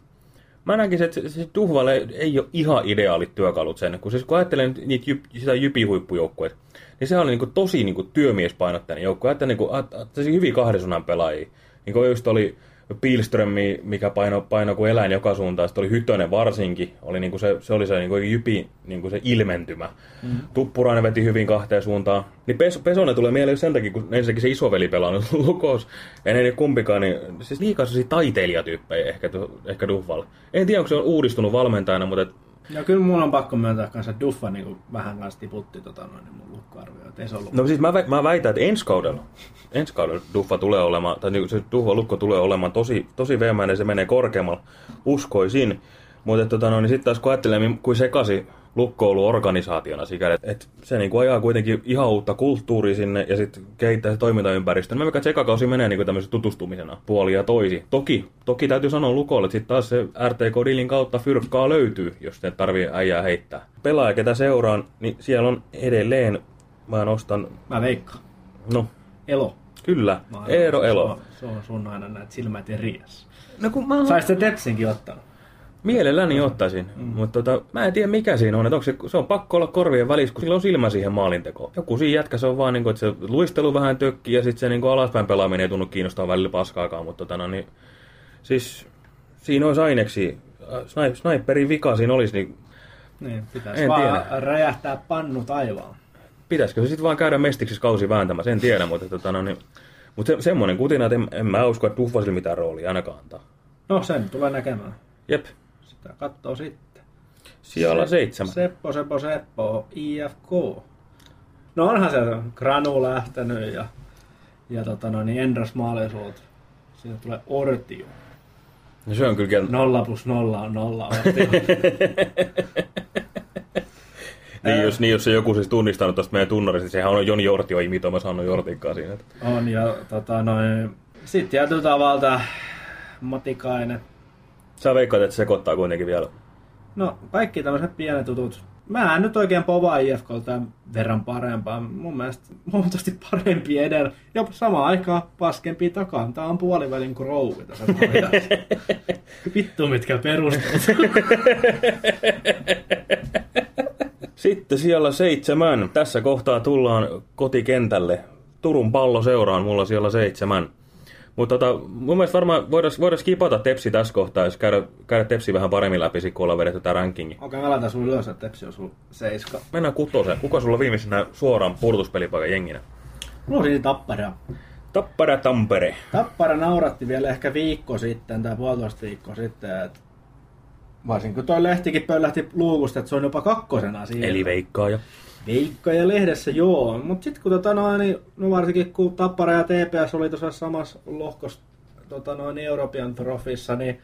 [SPEAKER 16] mä näkisin, että se, se Duhvalle ei ole ihan ideaalit työkalut sen. Kun, siis, kun ajattelen niitä jyp, sitä jypi-huippujoukkueet, niin se oli niinku tosi niinku työmiespainotteinen joukkue. Ajattelen niinku, tosi hyvin kahden suunnan pelaajia. Niin kuin just oli Pilströmi, mikä paino, paino kuin eläin joka suuntaan. Sitten oli Hyttönen varsinkin. Oli niinku se, se oli se niinku jypi, niinku se ilmentymä.
[SPEAKER 17] Mm.
[SPEAKER 16] Tuppurainen veti hyvin kahteen suuntaan. Niin Pes, Pesonen tulee mieleen sen takia, kun ensinnäkin se isoveli pelaa nyt Lukos. Ne ei kumpikaan, niin siis liikaa sellaisia taiteilijatyyppejä ehkä, ehkä Duhval. En tiedä, onko se on uudistunut valmentajana, mutta et,
[SPEAKER 17] Ja kyllä mun on pakko myöntää kanssa, että Duffa niin vähän kanssa tiputti tota noin, niin mun lukkoarvio. Että ei se ollut...
[SPEAKER 16] No siis mä, vä- mä väitän, että ensi kaudella, ensi kaudella Duffa tulee olemaan, tai niinku se Duffa Lukko tulee olemaan tosi, tosi veemäinen, se menee korkeammalla, uskoisin. Mutta tota, no, niin sitten taas kun ajattelee, kuin sekasi Lukko on ollut organisaationa sikäli, että et se niinku ajaa kuitenkin ihan uutta kulttuuria sinne ja sitten kehittää se toimintaympäristö. Mä veikkaan, että sekakausi menee niinku tämmöisen tutustumisena puoli ja toisi. Toki, toki täytyy sanoa Lukolle, että sitten taas se RTK Dillin kautta fyrkkaa löytyy, jos ne tarvii äijää heittää. Pelaaja, ketä seuraan, niin siellä on edelleen, mä nostan
[SPEAKER 17] Mä veikkaan.
[SPEAKER 16] No.
[SPEAKER 17] Elo.
[SPEAKER 16] Kyllä, Eero
[SPEAKER 17] se
[SPEAKER 16] Elo.
[SPEAKER 17] on- Se on sun aina näitä silmät ja rias.
[SPEAKER 16] No kun mä
[SPEAKER 17] Sais se Tepsinkin ottanut.
[SPEAKER 16] Mielelläni ottaisin, mm. mutta tota, mä en tiedä mikä siinä on, että onko se, se on pakko olla korvien välissä, kun sillä on silmä siihen maalintekoon. Joku siinä jätkä, se on vaan niin kuin, että se luistelu vähän tökkii ja sitten se niin kuin alaspäin pelaaminen ei tunnu kiinnostaa välillä paskaakaan, mutta tota, no, niin, siis siinä olisi aineksi, äh, snipe, sniperin vika siinä olisi, niin
[SPEAKER 17] Niin, pitäisi
[SPEAKER 16] En
[SPEAKER 17] vaan
[SPEAKER 16] tiedä.
[SPEAKER 17] räjähtää pannu taivaan.
[SPEAKER 16] pitäisikö se sitten vaan käydä mestiksessä kausi vääntämässä, en tiedä, mutta, tota, no, niin, mutta se, semmoinen kutina, että en, en mä usko, että Duffasilla mitään roolia ainakaan antaa.
[SPEAKER 17] No sen tulee näkemään.
[SPEAKER 16] Jep.
[SPEAKER 17] Sitä katsoo sitten.
[SPEAKER 16] Siellä
[SPEAKER 17] Se-
[SPEAKER 16] seitsemän.
[SPEAKER 17] Seppo, Seppo, Seppo, IFK. No onhan se Granu lähtenyt ja, ja tota no, niin Endras maalisuut. Siinä tulee Ortio.
[SPEAKER 16] No se on kyllä kiel...
[SPEAKER 17] Nolla plus nolla on nolla Ortio.
[SPEAKER 16] Niin, jos, niin, jos se joku siis tunnistanut tuosta meidän tunnarista, niin sehän on Joni Jortio imitoimassa Hanno Jortikkaa siinä.
[SPEAKER 17] on ja tota noin... Sitten tietyllä tavalla Matikainen.
[SPEAKER 16] Sä veikkaat, että se sekoittaa kuitenkin vielä.
[SPEAKER 17] No, kaikki tämmöiset pienet tutut. Mä en nyt oikein povaa IFKlta tämän verran parempaa. Mun mielestä huomattavasti parempi edellä. Ja samaan aikaan paskempi takaan. Tää on puolivälin krouvi tässä paidassa. Vittu mitkä perustelut.
[SPEAKER 16] Sitten siellä seitsemän. Tässä kohtaa tullaan kotikentälle. Turun pallo seuraan mulla siellä seitsemän. Mutta tota, mun mielestä varmaan voidaan, voidaan skipata Tepsi tässä kohtaa, jos käydä, käydä Tepsi vähän paremmin läpi, sit kun ollaan vedetty tää rankingi.
[SPEAKER 17] Okei, mä laitan sun ylös, että Tepsi on sun seiska.
[SPEAKER 16] Mennään kutoseen. Kuka sulla viimeisenä suoraan pudotuspelipaikan jenginä?
[SPEAKER 17] Mulla on siinä Tappara.
[SPEAKER 16] Tappara Tampere.
[SPEAKER 17] Tappara nauratti vielä ehkä viikko sitten, tai puolitoista viikkoa sitten, että varsinkin kun toi lehtikin pöllähti luukusta, että se on jopa kakkosena siinä.
[SPEAKER 16] Eli veikkaaja.
[SPEAKER 17] Veikka ja lehdessä joo, mutta sitten kun tota noin, niin, no varsinkin kun Tappara ja TPS oli tuossa samassa lohkossa tota noin, European Trofissa, niin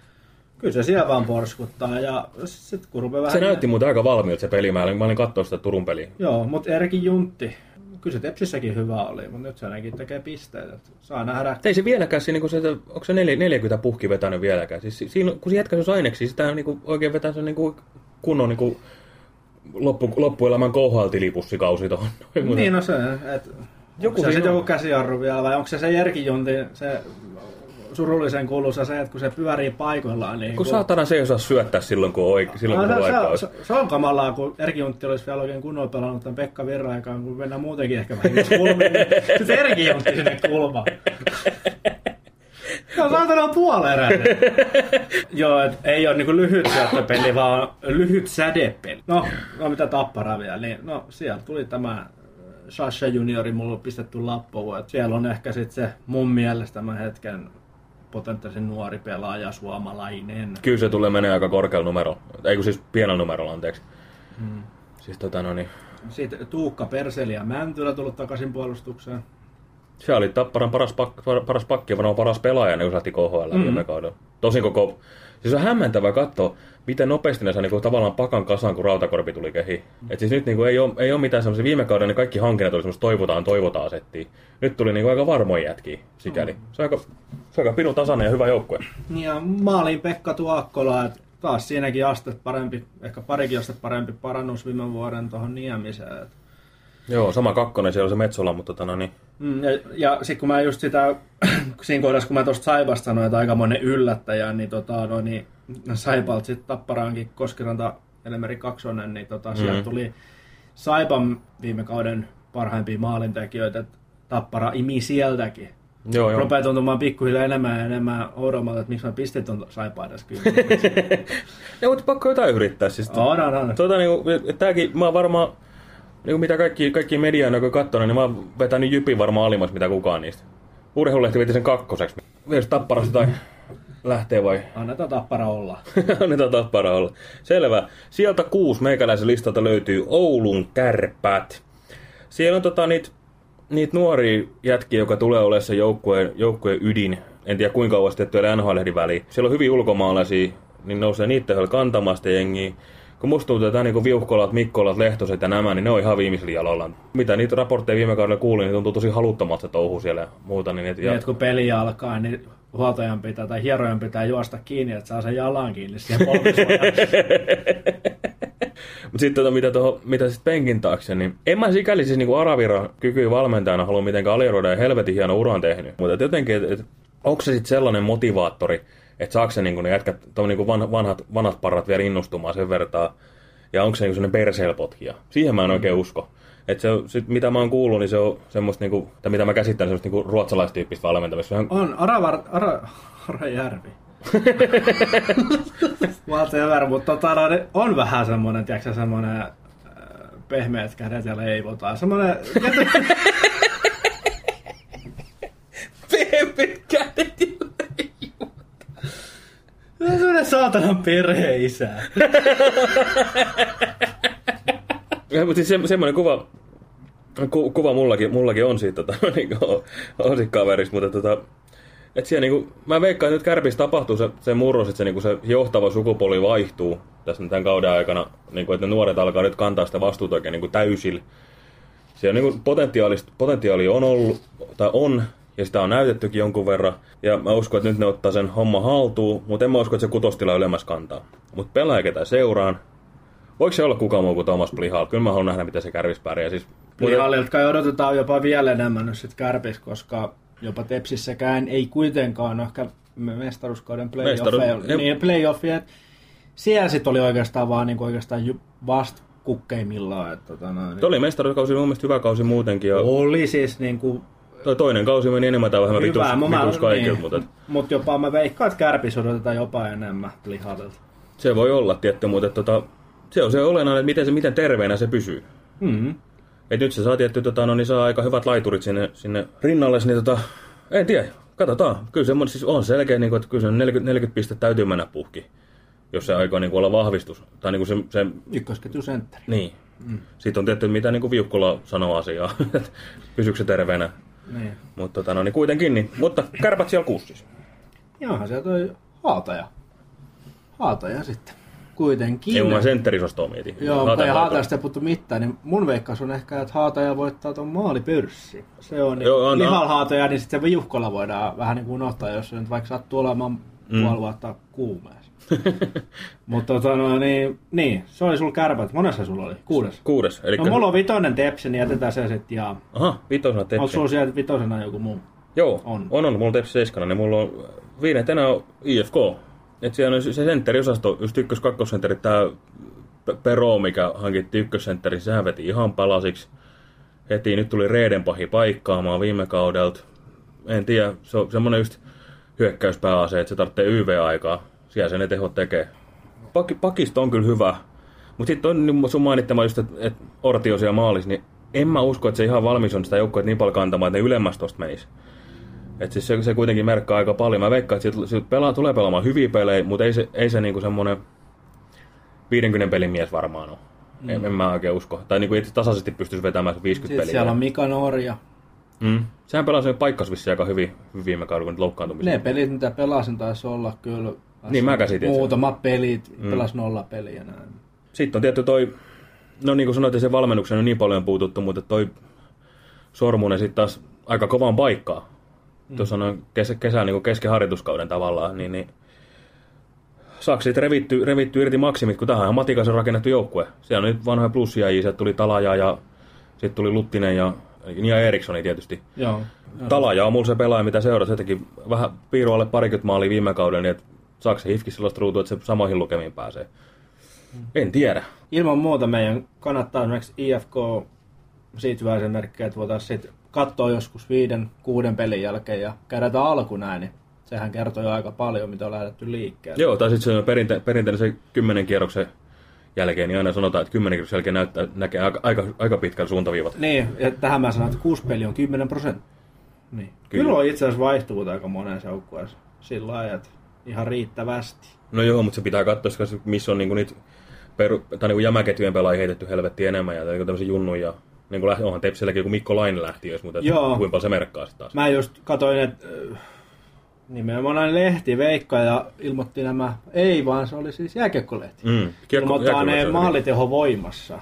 [SPEAKER 17] kyllä se siellä vaan porskuttaa. Ja sitten kun vähän...
[SPEAKER 16] Se näytti muuten aika valmiilta se peli. Mä olin, mä olin katsoa sitä Turun peliä.
[SPEAKER 17] Joo, mutta Erkin Juntti, kyllä se Tepsissäkin hyvä oli, mutta nyt se ainakin tekee pisteitä. Saa nähdä.
[SPEAKER 16] Ei se vieläkään, siinä, niin se, onko se 40 puhki vetänyt vieläkään? Siis, si- siinä, kun se jätkä se aineksi, sitä niin kuin, oikein vetää se niin kuin, kunnon niin kuin, loppu, loppuelämän KHL-tilipussikausi tuohon.
[SPEAKER 17] Niin no se, että
[SPEAKER 16] Joku
[SPEAKER 17] se sitten
[SPEAKER 16] on.
[SPEAKER 17] joku käsijarru vielä, vai onko se se Erkin Juntti, se surullisen kuuluisa se, että kun se pyörii paikoillaan, niin...
[SPEAKER 16] Kun saatana se ei osaa syöttää silloin, kun, on oike, silloin, kun
[SPEAKER 17] No,
[SPEAKER 16] on
[SPEAKER 17] se, se, se, on kamalaa, kun Erki Juntti olisi vielä oikein kunnolla pelannut tämän Pekka Virran aikaan, kun mennään muutenkin ehkä vähän kulmiin, niin sitten Erki Juntti sinne kulmaan. No saatana on puoleräinen. Joo, et ei ole niinku lyhyt syöttöpeli, vaan lyhyt sädepeli. No, no mitä tappara vielä, niin no siellä tuli tämä Sasha juniori mulla on pistetty lappuun, että siellä on ehkä sitten se mun mielestä tämän hetken potentiaalisen nuori pelaaja suomalainen.
[SPEAKER 16] Kyllä se tulee menee aika korkealla numerolla. Ei kun siis pienellä numerolla, anteeksi.
[SPEAKER 17] Hmm.
[SPEAKER 16] Siis tota no niin.
[SPEAKER 17] Sitten Tuukka Perseli ja Mäntylä tullut takaisin puolustukseen.
[SPEAKER 16] Se oli Tapparan paras, pak, paras pakki ja varmaan paras pelaaja, ne lähti KHL
[SPEAKER 17] Mhm.
[SPEAKER 16] viime kaudella. Tosin koko... Siis on hämmentävää katsoa, miten nopeasti ne sai niinku tavallaan pakan kasaan, kun rautakorpi tuli kehi. Et siis nyt niinku ei, ole, ei ole mitään semmoisia viime kaudella, niin kaikki hankinnat oli semmoista toivotaan, toivotaan settiä. Nyt tuli niinku aika varmoja jätkiä sikäli.
[SPEAKER 17] Mm.
[SPEAKER 16] Se on aika, se on aika pinu tasainen ja hyvä joukkue.
[SPEAKER 17] Ja maaliin Pekka Tuokkola, että taas siinäkin astet parempi, ehkä parikin astet parempi parannus viime vuoden tuohon Niemiseen.
[SPEAKER 16] Joo, sama kakkonen, siellä on se Metsola, mutta tota no niin.
[SPEAKER 17] Mm, Ja, ja sitten kun mä just sitä, siinä kohdassa kun mä tuosta Saipasta sanoin, että aikamoinen yllättäjä, niin, tota, no, niin Saipalta sitten Tapparaankin Koskiranta Elimeri Kaksonen, niin tota, mm. sieltä tuli Saipan viime kauden parhaimpia maalintekijöitä, että Tappara imi sieltäkin.
[SPEAKER 16] Joo, joo.
[SPEAKER 17] Rupeaa tuntumaan pikkuhiljaa enemmän ja enemmän oudommalta, että miksi mä pistin tuon Saipaan edes kyllä.
[SPEAKER 16] Ja mutta pakko jotain yrittää. Siis,
[SPEAKER 17] On, on, on.
[SPEAKER 16] Tota, niinku, tääkin, mä varmaan, niinku mitä kaikki, kaikki mediaa on katsonut, niin mä oon vetänyt Jypin varmaan alimmas mitä kukaan niistä. Urheilulehti veti sen kakkoseksi. Vielä tapparasta tai lähtee vai?
[SPEAKER 17] Annetaan Tappara olla.
[SPEAKER 16] Annetaan tappara olla. Selvä. Sieltä kuusi meikäläisen listalta löytyy Oulun kärpät. Siellä on tota niitä niit nuoria jätkiä, joka tulee olemaan se joukkueen, joukkueen ydin. En tiedä kuinka kauan sitten NHL väliin. Siellä on hyvin ulkomaalaisia, niin nousee niitä kantamaan sitä jengiä. Kun musta tuntuu, että niin Viuhkolat, Mikkolat, Lehtoset ja nämä, niin ne on ihan viimeisellä jalalla. Mitä niitä raportteja viime kaudella kuulin, niin tuntuu tosi haluttomalta se touhu siellä ja muuta. Niin, et,
[SPEAKER 17] Ja... Niin, että kun peli alkaa, niin huoltajan pitää tai hierojan pitää juosta kiinni, että saa sen jalan kiinni siihen.
[SPEAKER 16] Mutta sitten tota, mitä, toho, mitä sit penkin taakse, niin en mä sikäli siis niinku Aravira kykyä valmentajana halua mitenkään alieroida ja helvetin hieno uran tehnyt. Mutta jotenkin, että et, onko se sitten sellainen motivaattori, että saako se niinku ne jätkät, niinku van, vanhat, vanhat parrat vielä innostumaan sen vertaa, ja onko se niinku sellainen perseelpotkija? Siihen mä en oikein usko. Et se, on- sit, mitä mä oon kuullut, niin se on semmoista, niinku, tai mitä mä käsittelen, semmoista niinku ruotsalaistyyppistä valmentamista. Vähän
[SPEAKER 17] On Aravar, Ara, Arajärvi. Whatever, mutta tota, no, on vähän semmoinen, tiedätkö, semmoinen äh, pehmeät kädet ja leivotaan. Semmoinen...
[SPEAKER 16] Pehmeät kädet ja
[SPEAKER 17] Se on semmoinen saatanan perheisä.
[SPEAKER 16] Ja, mutta siis se, semmoinen kuva, ku, kuva mullakin, mullakin on siitä tota, niin osikkaverista, mutta tota, et siellä niinku, mä veikkaan, että nyt kärpissä tapahtuu se, se murros, että se, niinku, se johtava sukupolvi vaihtuu tässä tämän kauden aikana, niinku, että ne nuoret alkaa nyt kantaa sitä vastuuta oikein niinku täysillä. Siellä niinku potentiaali on ollut, tai on, ja sitä on näytettykin jonkun verran. Ja mä uskon, että nyt ne ottaa sen homma haltuun, mutta en mä usko, että se kutostila ylemmäs kantaa. Mutta pelaaja ketä seuraan. Voiko se olla kukaan muu kuin Thomas Plihal? Kyllä mä haluan nähdä, miten se kärvis pärjää. Siis,
[SPEAKER 17] Lihalilta kai odotetaan jopa vielä enemmän nyt sit kärpis, koska jopa Tepsissäkään ei kuitenkaan ole ehkä mestaruuskauden playoffeja.
[SPEAKER 16] Mestaru-
[SPEAKER 17] Niin, Siellä sitten oli oikeastaan vaan niin oikeastaan ju- vast kukkeimmillaan. Että, tota, noin,
[SPEAKER 16] Tuo oli mestaruuskausi mun mielestä hyvä kausi muutenkin. Ja
[SPEAKER 17] Oli siis niin kuin
[SPEAKER 16] toi toinen kausi meni enemmän tai vähemmän vitus, vitus kaikilta,
[SPEAKER 17] niin.
[SPEAKER 16] mutta
[SPEAKER 17] Mut jopa mä veikkaan, että kärpis odotetaan jopa enemmän Lihalilta.
[SPEAKER 16] se voi olla tietty, mutta tota, se on se olennainen, että miten, se, miten terveenä se pysyy.
[SPEAKER 17] Mm-hmm.
[SPEAKER 16] Et nyt se saa tietty, tota, no, niin saa aika hyvät laiturit sinne, sinne rinnalle, niin tota, en tiedä, katsotaan. Kyllä semmoinen siis on selkeä, niin kuin, että kyllä se 40, 40 pistettä täytyy mennä puhki, jos se aikoo niin kuin olla vahvistus. Tai niin kuin se, se
[SPEAKER 17] Ykkösketju sentteri.
[SPEAKER 16] niin.
[SPEAKER 17] Mm.
[SPEAKER 16] Sitten on tietty, mitä niin kuin Viukkola sanoo asiaa, pysyykö se terveenä.
[SPEAKER 17] Niin.
[SPEAKER 16] Mutta tota, no, niin kuitenkin, niin. mutta kärpät siellä kuusi siis.
[SPEAKER 17] Jaahan se toi Haataja. Haataja sitten. Kuitenkin.
[SPEAKER 16] Ei mun sentterisostoa mieti.
[SPEAKER 17] Joo, mutta ei
[SPEAKER 16] vaikka-
[SPEAKER 17] Haatajasta puhuttu mitään, niin mun veikkaus on ehkä, että Haataja voittaa ton maalipörssi. Se on,
[SPEAKER 16] Joo,
[SPEAKER 17] Joo, Haataja, niin sitten se Viuhkola voidaan vähän niin kuin unohtaa, jos se nyt vaikka sattuu olemaan
[SPEAKER 16] Mm.
[SPEAKER 17] puoli vuotta kuumeessa. mutta tota, no, niin, niin, se oli sulla kärpät. Monessa sulla oli? Kuudes?
[SPEAKER 16] Kuudes. Eli
[SPEAKER 17] No mulla on vitonen tepsi, niin jätetään se sitten ja...
[SPEAKER 16] Aha, vitosena tepsi.
[SPEAKER 17] Onko sulla siellä vitosena joku muu?
[SPEAKER 16] Joo, on. on, on. Mulla on Tepsi 7, niin mulla on viidentenä on IFK. Et siellä on se sentteriosasto, just ykkös kakkosentteri, tää Pero, mikä hankittiin ykkössentterin, sehän veti ihan palasiksi. Heti nyt tuli Reedenpahi paikkaamaan viime kaudelta. En tiedä, se on semmonen just hyökkäyspääase, että se tarvitsee YV-aikaa. Siellä se ne tehot tekee. Pak- pakisto on kyllä hyvä. Mutta sitten on niin sun mainittama just, että et Orti on siellä maalissa, niin en mä usko, että se ihan valmis on sitä joukkuetta niin paljon kantamaan, että ne ylemmäs tosta menis. Et siis se, se kuitenkin merkkaa aika paljon. Mä veikkaan, että siitä, siitä pelaa, tulee pelaamaan hyviä pelejä, mutta ei se, ei se niinku semmonen 50 pelin mies varmaan ole. Mm. En, en, mä oikein usko. Tai niinku itse tasaisesti pystyisi vetämään se 50
[SPEAKER 17] Sitten
[SPEAKER 16] peliä.
[SPEAKER 17] siellä on Mika Norja.
[SPEAKER 16] Mm. Sehän pelasi paikkas vissiin aika hyvin viime kaudella, kun nyt loukkaantumisia.
[SPEAKER 17] Ne pelit, mitä pelasin, taisi olla kyllä...
[SPEAKER 16] Niin, mä käsitin sen.
[SPEAKER 17] Muutamat pelit,
[SPEAKER 16] Mm.
[SPEAKER 17] pelas nolla peliä näin.
[SPEAKER 16] Sitten on tietty toi, no niin kuin sanoit, se valmennuksen on niin paljon puututtu, mutta toi Sormunen sitten taas aika kovaan paikkaa. Mm. Tuossa on kesä, kesä niin kesken harjoituskauden tavallaan, niin, niin saako siitä revitty, revitty irti maksimit, kun tähän on Matikaisen rakennettu joukkue. Siellä on nyt vanhoja plusjäjiä, sieltä tuli Talaja ja sitten tuli Luttinen ja, ja Erikssoni tietysti.
[SPEAKER 17] Joo.
[SPEAKER 16] Talaja on mulla se pelaaja, mitä seurasi jotenkin vähän piiru alle parikymmentä maalia viime kauden, niin että saako se Hifki sellaista ruutua, että se samoihin lukemiin pääsee. En tiedä.
[SPEAKER 17] Ilman muuta meidän kannattaa esimerkiksi IFK siitä esimerkkiä, että voitaisiin sitten katsoa joskus viiden, kuuden pelin jälkeen ja käydä alku näin, niin sehän kertoo jo aika paljon, mitä on lähdetty liikkeelle.
[SPEAKER 16] Joo, tai sitten se perinte, perinteinen se kymmenen kierroksen jälkeen, niin aina sanotaan, että kymmenen kierroksen jälkeen näyttää, näkee aika, aika, aika pitkän suuntaviivat.
[SPEAKER 17] Niin, ja tähän mä sanon, että kuusi peli on 10 prosenttia. Niin. Kyllä. Kyllä on itse asiassa vaihtuvuutta aika monessa joukkueessa sillä lailla, että ihan riittävästi.
[SPEAKER 16] No joo, mutta se pitää katsoa, koska missä on niinku niitä peru, tai niinku jämäketjujen pelaajia heitetty helvetti enemmän ja niinku tämmöisiä junnuja. Niin kuin lähti, onhan Tepsilläkin, kun Mikko Laine lähti, jos, mutta kuinka paljon se merkkaa sitten taas.
[SPEAKER 17] Mä just katoin, että äh, nimenomaan lehti Veikka ja ilmoitti nämä, ei vaan se oli siis jääkiekkolehti.
[SPEAKER 16] Mm. Kiekko-
[SPEAKER 17] Ilmoittaa ne maaliteho voimassa.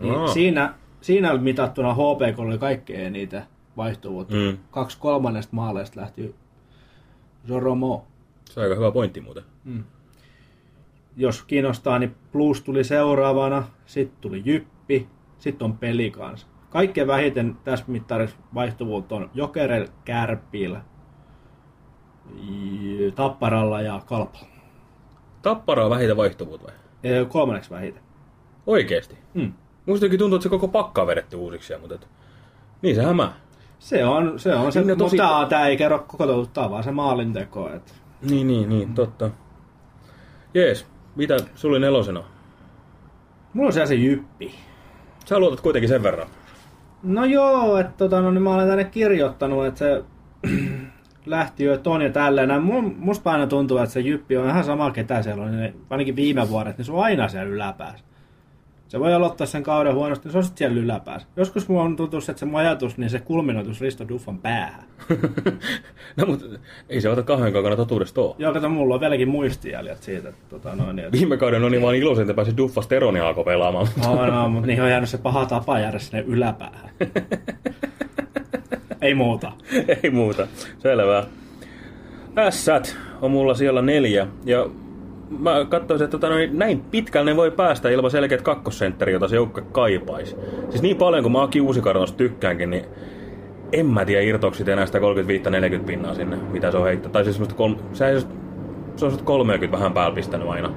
[SPEAKER 17] Niin
[SPEAKER 16] Aa.
[SPEAKER 17] siinä, siinä mitattuna HPK oli kaikkein eniten vaihtuvuutta.
[SPEAKER 16] Mm.
[SPEAKER 17] Kaksi kolmannesta maaleista lähti Joromo.
[SPEAKER 16] Se on aika hyvä pointti muuten.
[SPEAKER 17] Mm. Jos kiinnostaa, niin Plus tuli seuraavana, sitten tuli Jyppi, sitten on Peli kanssa. Kaikkein vähiten tässä mittarissa vaihtuvuutta on Jokerel, Kärpillä, Tapparalla ja Kalpalla.
[SPEAKER 16] Tappara on vähitä vaihtuvuutta vai?
[SPEAKER 17] Ee, Kolmanneksi vähiten.
[SPEAKER 16] Oikeesti?
[SPEAKER 17] Mm.
[SPEAKER 16] Musta tuntuu, että se koko pakka on vedetty uusiksi, mutta et, niin se hämää.
[SPEAKER 17] Se on se, on se
[SPEAKER 16] Niin
[SPEAKER 17] mutta
[SPEAKER 16] tosi-
[SPEAKER 17] tää, tää ei kerro koko totuutta, vaan se maalinteko. Et.
[SPEAKER 16] Niin, niin, niin, totta. Jees, mitä sulla oli nelosena?
[SPEAKER 17] Mulla on siellä se Jyppi.
[SPEAKER 16] Sä luotat kuitenkin sen verran.
[SPEAKER 17] No joo, että tota, no, niin mä olen tänne kirjoittanut, että se lähti jo ton ja tälleen. Mun, musta aina tuntuu, että se jyppi on ihan sama ketä siellä on, niin ainakin viime vuodet, niin se on aina siellä yläpäässä. Se voi aloittaa sen kauden huonosti, niin se on sitten siellä yläpäässä. Joskus mulla on tuntunut, että se mun ajatus, niin se kulminoitus Risto Duffan päähän.
[SPEAKER 16] No mutta ei se ota kahden kaukana totuudesta ole.
[SPEAKER 17] Joo, kato, mulla on vieläkin muistijäljet siitä. Että, tota, noin, että...
[SPEAKER 16] Viime kauden oli vaan iloisin, että pääsi Duffas Teroni alkoi pelaamaan.
[SPEAKER 17] No, no, mutta niin on jäänyt se paha tapa jäädä sinne yläpäähän. Ei muuta.
[SPEAKER 16] Ei muuta. Selvä. Ässät on mulla siellä neljä. Ja mä katsoisin, että tota, noin, näin pitkälle ne voi päästä ilman selkeät kakkosentteri, jota se joukko kaipaisi. Siis niin paljon kuin mä Aki Uusikarnosta tykkäänkin, niin en mä tiedä irtoksi enää sitä 35-40 pinnaa sinne, mitä se on heittänyt. Tai siis semmoista kolme, se, ei, se on semmoista 30 vähän päällä pistänyt aina. Mm.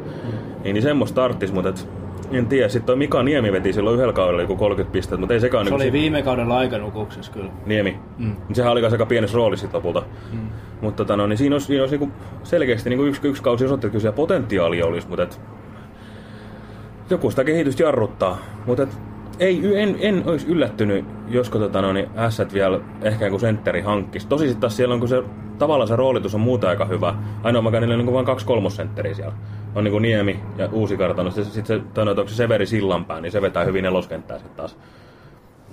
[SPEAKER 16] Niin, niin semmoista tarttis, mutta et, en tiedä. Sitten toi Mika Niemi veti silloin yhdellä kaudella joku 30 pistettä, mutta ei sekaan...
[SPEAKER 17] Se
[SPEAKER 16] niinku
[SPEAKER 17] oli viime kaudella aikanukuksessa kyllä.
[SPEAKER 16] Niemi.
[SPEAKER 17] Mm.
[SPEAKER 16] Sehän oli aika pienessä roolissa lopulta.
[SPEAKER 17] Mm.
[SPEAKER 16] Mutta tota, no, niin siinä olisi, siinä olisi niinku selkeästi niinku yksi, yksi kausi osoitti, että kyllä potentiaalia olisi, mutta et, joku sitä kehitystä jarruttaa. Mutta et, ei, en, en olisi yllättynyt, josko tota, no, niin ässät vielä ehkä joku sentteri hankkisi. Tosi sitten taas siellä on, kun se, tavallaan se roolitus on muuten aika hyvä. Ainoa mä niillä on niin vain kaksi kolmosentteriä siellä. On niin kuin Niemi ja Uusi Kartano. Sitten sit se, toi, no, onko se Severi Sillanpää, niin se vetää hyvin neloskenttää sitten taas.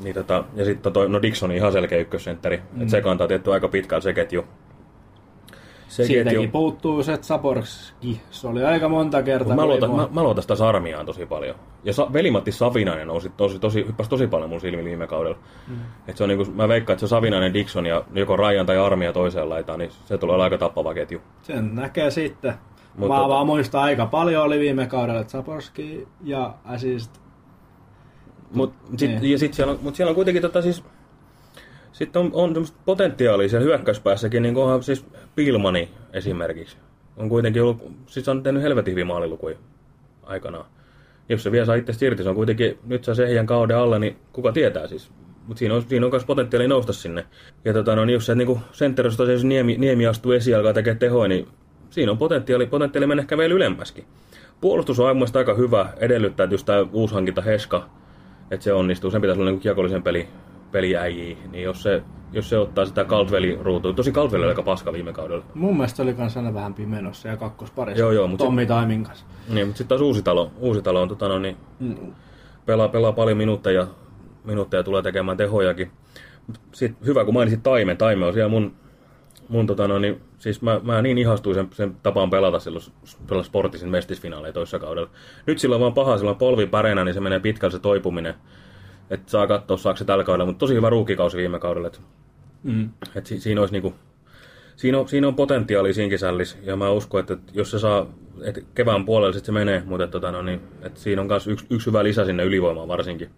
[SPEAKER 16] Niin, tota, ja sitten no Dixon on ihan selkeä ykkössentteri. Mm. Et se kantaa tietty aika pitkään se ketju. Se
[SPEAKER 17] Siitäkin puuttuu se Zaborski. Se oli aika monta kertaa.
[SPEAKER 16] Mä luotan, mä, mä luotan sitä Sarmiaan tosi paljon. Ja Sa- Velimatti Savinainen nousi tosi, tosi, hyppäsi tosi paljon mun silmiin viime kaudella.
[SPEAKER 17] Mm.
[SPEAKER 16] Et se on niinku, mä veikkaan, että se Savinainen, Dixon ja joko Ryan tai Armia toiseen laitaan, niin se tulee aika tappava ketju.
[SPEAKER 17] Sen näkee sitten.
[SPEAKER 16] Mut
[SPEAKER 17] mä
[SPEAKER 16] tota-
[SPEAKER 17] vaan muistan aika paljon oli viime kaudella Zaborski ja Assist.
[SPEAKER 16] Mut, sit,
[SPEAKER 17] Niin.
[SPEAKER 16] ja sit siellä on, mut siellä on kuitenkin tota siis, sitten on, on potentiaalia siellä hyökkäyspäässäkin, niin onhan siis Pilmani esimerkiksi. On kuitenkin ollut, siis on tehnyt helvetin hyvin maalilukuja aikanaan. Jos se vielä saa itse irti, se on kuitenkin, nyt saa Sehjän kauden alle, niin kuka tietää siis. Mutta siinä on, siinä on myös potentiaali nousta sinne. Ja tota, no, niin jos se niinku sentterissa tosiaan jos Niemi, Niemi astuu esiin ja alkaa tekemään tehoja, niin siinä on potentiaali, potentiaali mennä ehkä vielä ylemmäskin. Puolustus on aivan aika hyvä, edellyttää, että just tämä uushankinta Heska, että se onnistuu. Sen pitäisi olla niinku kiekollisen peli, peliäjiä. Niin jos se, jos se ottaa sitä Caldwellin ruutuun, tosi Caldwell oli aika paska viime kaudella.
[SPEAKER 17] Mun mielestä se oli kans aina vähän pimenossa ja kakkosparissa.
[SPEAKER 16] Joo, joo, mut
[SPEAKER 17] Tommi Taimin kanssa.
[SPEAKER 16] Niin, mutta sitten taas Uusitalo, Uusitalo on tota, no, niin,
[SPEAKER 17] Mm.
[SPEAKER 16] pelaa, pelaa paljon minuutteja, minuutteja tulee tekemään tehojakin. Sitten hyvä, kun mainitsit Taime. Taime on siellä mun, mun tota, no, niin, siis mä, mä niin ihastuin sen, sen tapaan pelata silloin pelaa sportisin mestisfinaaleja toissa kaudella. Nyt sillä on vaan paha, sillä on polvi päreinä, niin se menee pitkälle se toipuminen. Että saa katsoa, saako se tällä kaudella, mutta tosi hyvä ruukikausi viime kaudella. Et,
[SPEAKER 17] Mm.
[SPEAKER 16] et si, siinä olisi niinku, siinä on, siinä on potentiaalia siinkin sällis, ja mä uskon, että jos se saa, että kevään puolella sitten se menee, mutta että, tota, no, niin, että siinä on myös yksi, yksi hyvä lisä sinne ylivoimaan varsinkin.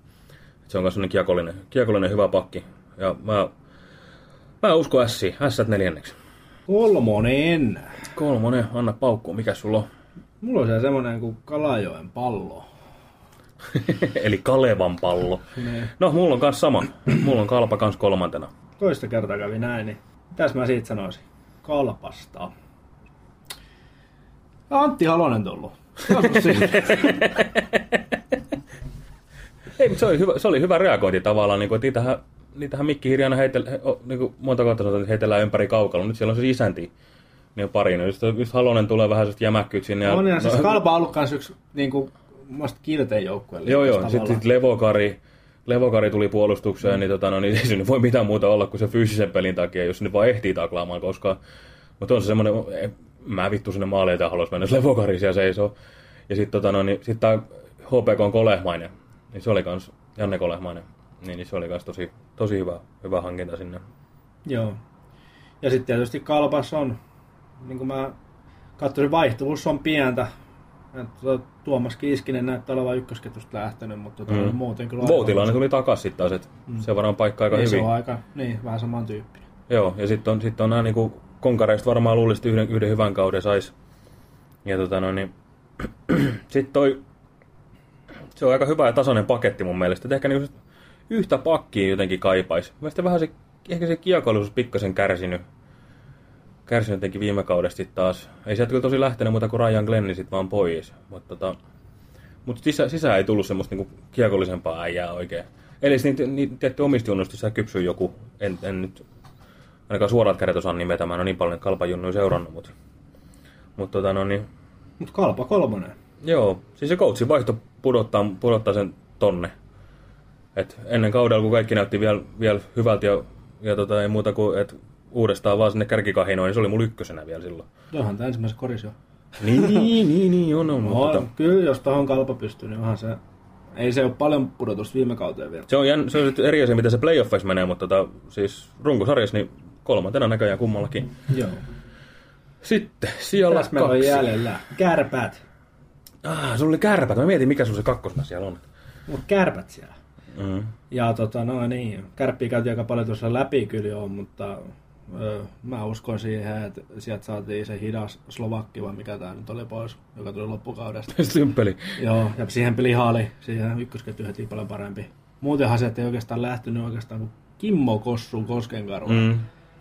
[SPEAKER 16] Et se on myös kiekollinen, kiekollinen hyvä pakki. Ja mä, mä uskon Ässiin, Ässät neljänneksi.
[SPEAKER 17] Kolmonen.
[SPEAKER 16] Kolmonen, anna paukkuun, mikä sulla on?
[SPEAKER 17] Mulla on siellä semmonen kuin Kalajoen pallo.
[SPEAKER 16] Eli Kalevan pallo.
[SPEAKER 17] Ne.
[SPEAKER 16] No, mulla on kans sama. Mulla on Kalpa kans kolmantena.
[SPEAKER 17] Toista kertaa kävi näin, niin mitäs mä siitä sanoisin? Kalpasta. Antti Halonen tullut.
[SPEAKER 16] Ei, mutta se oli hyvä, se oli hyvä reagointi tavallaan, niin kuin, että niitähän, niitähän Mikki Hirjana heitel, he, o, niin kuin monta kautta sanotaan, että heitellään ympäri kaukalla. Nyt siellä on se isänti. Niin on pari. Just, just Halonen tulee vähän jämäkkyyttä sinne.
[SPEAKER 17] on ja siis
[SPEAKER 16] no,
[SPEAKER 17] Kalpa on ollut yksi niinku, muista kilteen joukkueelle.
[SPEAKER 16] Joo, joo. Sitten sit Levokari, Levokari tuli puolustukseen, mm. niin, tota, no, niin ei se nyt voi mitään muuta olla kuin se fyysisen pelin takia, jos nyt vaan ehtii taklaamaan koskaan. Mutta on se semmoinen, mä vittu sinne maaleita haluaisi mennä, jos Levokari siellä seisoo. Ja sitten tota, no, niin, sit tämä HPK on Kolehmainen, niin se oli kans Janne Kolehmainen. Niin, niin se oli kans tosi, tosi hyvä, hyvä hankinta sinne.
[SPEAKER 17] Joo. Ja sitten tietysti Kalpas on, niin kuin mä katsoin, vaihtuvuus on pientä. Et, tota, Tuomas Kiiskinen näyttää olevan ykkösketjusta lähtenyt, mutta tota,
[SPEAKER 16] Mm.
[SPEAKER 17] muuten kyllä...
[SPEAKER 16] Voutilainen tuli takas sitten taas, että
[SPEAKER 17] Mm.
[SPEAKER 16] se varmaan paikka aika
[SPEAKER 17] niin,
[SPEAKER 16] hyvin.
[SPEAKER 17] Se on aika, niin, vähän saman tyyppinen.
[SPEAKER 16] Joo, ja sitten on, sit on nämä niinku, konkareista varmaan luulisi, että yhden, yhden hyvän kauden sais. Ja tota no, niin, sitten toi, se on aika hyvä ja tasainen paketti mun mielestä. Et ehkä niinku yhtä pakkia jotenkin kaipaisi. Mielestäni vähän se, ehkä se kiekoiluus pikkasen kärsinyt. Kärsinyt jotenkin viime kaudesta taas. Ei sieltä kyllä tosi lähtenyt muuta kuin Ryan Glenni sit vaan pois. Mutta tota, Mutta sisä, sisään ei tullut semmoista niinku kiekollisempaa äijää oikein. Eli niitä, niitä tietty omistunnosti sä kypsyy joku, en, en nyt ainakaan suorat kädet osaa nimetä, mä en ole niin paljon kalpajunnuja seurannut, mutta mut tota no niin,
[SPEAKER 17] Mut kalpa kolmonen.
[SPEAKER 16] Joo, siis se coachin vaihto pudottaa, pudottaa sen tonne. Et ennen kaudella, kun kaikki näytti vielä, vielä hyvältä ja, ja tota, ei muuta kuin, et uudestaan vaan sinne kärkikahinoon, niin se oli mulla ykkösenä vielä silloin.
[SPEAKER 17] Johan tämä ensimmäisessä korissa jo.
[SPEAKER 16] Niin, niin, niin, on, on.
[SPEAKER 17] No,
[SPEAKER 16] mutta
[SPEAKER 17] kyllä, jos tohon kalpa pystyy, niin onhan se... Ei se ole paljon pudotusta viime kauteen vielä.
[SPEAKER 16] se on, jän, se on eri asia, miten se playoffeissa menee, mutta tota, siis runkosarjassa niin kolmantena näköjään kummallakin.
[SPEAKER 17] Joo.
[SPEAKER 16] Sitten, siellä
[SPEAKER 17] Mitäs meillä on jäljellä? Kärpät.
[SPEAKER 16] Ah, sulla oli kärpät. Mä mietin, mikä sulla se kakkosena siellä on.
[SPEAKER 17] Mut kärpät siellä.
[SPEAKER 16] Mm.
[SPEAKER 17] Ja tota, no niin, kärppiä käytiin aika paljon tuossa läpi kyllä joo, mutta mä uskon siihen, että sieltä saatiin se hidas Slovakki, vai mikä tää nyt oli pois, joka tuli loppukaudesta.
[SPEAKER 16] Symppeli.
[SPEAKER 17] joo, ja siihen pelihan oli, siihen ykkösketju heti paljon parempi. Muutenhan se ei oikeastaan lähtenyt oikeastaan kuin Kimmo Kossun Koskenkaru.
[SPEAKER 16] Mm.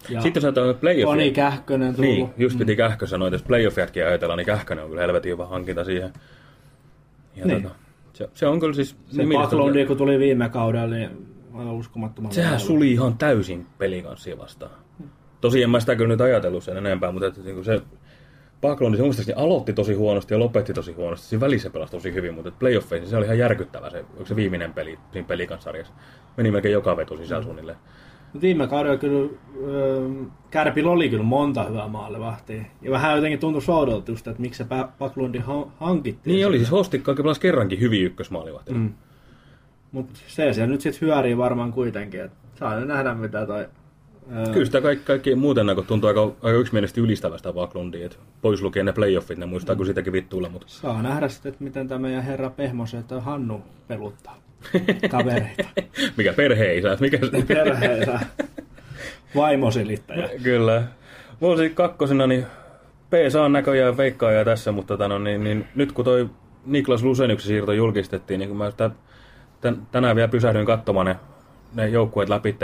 [SPEAKER 17] Ja
[SPEAKER 16] Sitten jos ajatellaan playoffia.
[SPEAKER 17] Toni Kähkönen tullut.
[SPEAKER 16] Niin, just piti Kähkö sanoa, että jos playoffiatkin ajatellaan, niin Kähkönen on kyllä helvetin hyvä hankinta siihen. Ja
[SPEAKER 17] Niin.
[SPEAKER 16] tota, se, se, on kyllä siis...
[SPEAKER 17] Se Backlund, kun tuli viime kaudella, niin aivan uskomattoman
[SPEAKER 16] Sehän suli ihan täysin pelikanssia vastaan. Tosi en mä sitä kyllä nyt ajatellut sen enempää, mutta että, niin se Backlund, se muistaakseni aloitti tosi huonosti ja lopetti tosi huonosti. Siinä välissä pelasi tosi hyvin, mutta playoffeissa se oli ihan järkyttävä se, se viimeinen peli siinä pelikansarjassa. Meni melkein joka veto sisällä suunnilleen.
[SPEAKER 17] Mut Viime kaudella kyllä ö, Kärpillä oli kyllä monta hyvää maalivahtia. Ja vähän jotenkin tuntui oudolta just, että miksi se Ba- Backlundin ha- hankittiin.
[SPEAKER 16] Niin oli, siis Hostikka pelasi kerrankin hyvin ykkösmaalivahtina.
[SPEAKER 17] Mm. Mutta se siellä nyt sitten hyörii varmaan kuitenkin. Et saa nähdä mitä toi...
[SPEAKER 16] Kyllä sitä kaikki, kaikki muuten näkö tuntuu aika, aika yksimielisesti ylistävästä Backlundia, että pois lukien ne playoffit, ne muistaa kun sitäkin vittuilla, mutta
[SPEAKER 17] Saa nähdä sitten, että miten tämä meidän herra Pehmosen, että Hannu peluttaa kavereita.
[SPEAKER 16] mikä perheisä, mikä se
[SPEAKER 17] Perheensä. Vaimosilittäjä.
[SPEAKER 16] Kyllä. Mulla siis kakkosena, niin PSA on näköjään veikkaaja tässä, mutta tota, no, niin, niin, nyt kun toi Niklas Lusenyksen siirto julkistettiin, niin kun mä sitä, tän, tänään vielä pysähdyin katsomaan ne, ne joukkueet läpi.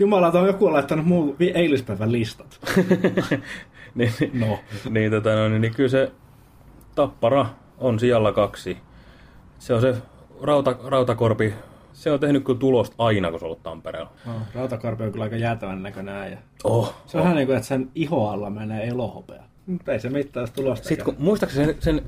[SPEAKER 17] Jumala, on joku laittanut muu eilispäivän listat.
[SPEAKER 16] niin,
[SPEAKER 17] No.
[SPEAKER 16] niin, tota, no, niin, niin kyllä se Tappara on sijalla kaksi. Se on se rauta, rautakorpi, se on tehnyt kyllä tulosta aina, kun se on ollut Tampereella.
[SPEAKER 17] No, rautakarpi on kyllä aika jäätävän näköinen äijä.
[SPEAKER 16] Oh,
[SPEAKER 17] Se on ihan niin kuin, että sen iho alla menee elohopea. Mutta ei se sitä tulosta.
[SPEAKER 16] Sitten kun, muistaakseni sen, sen,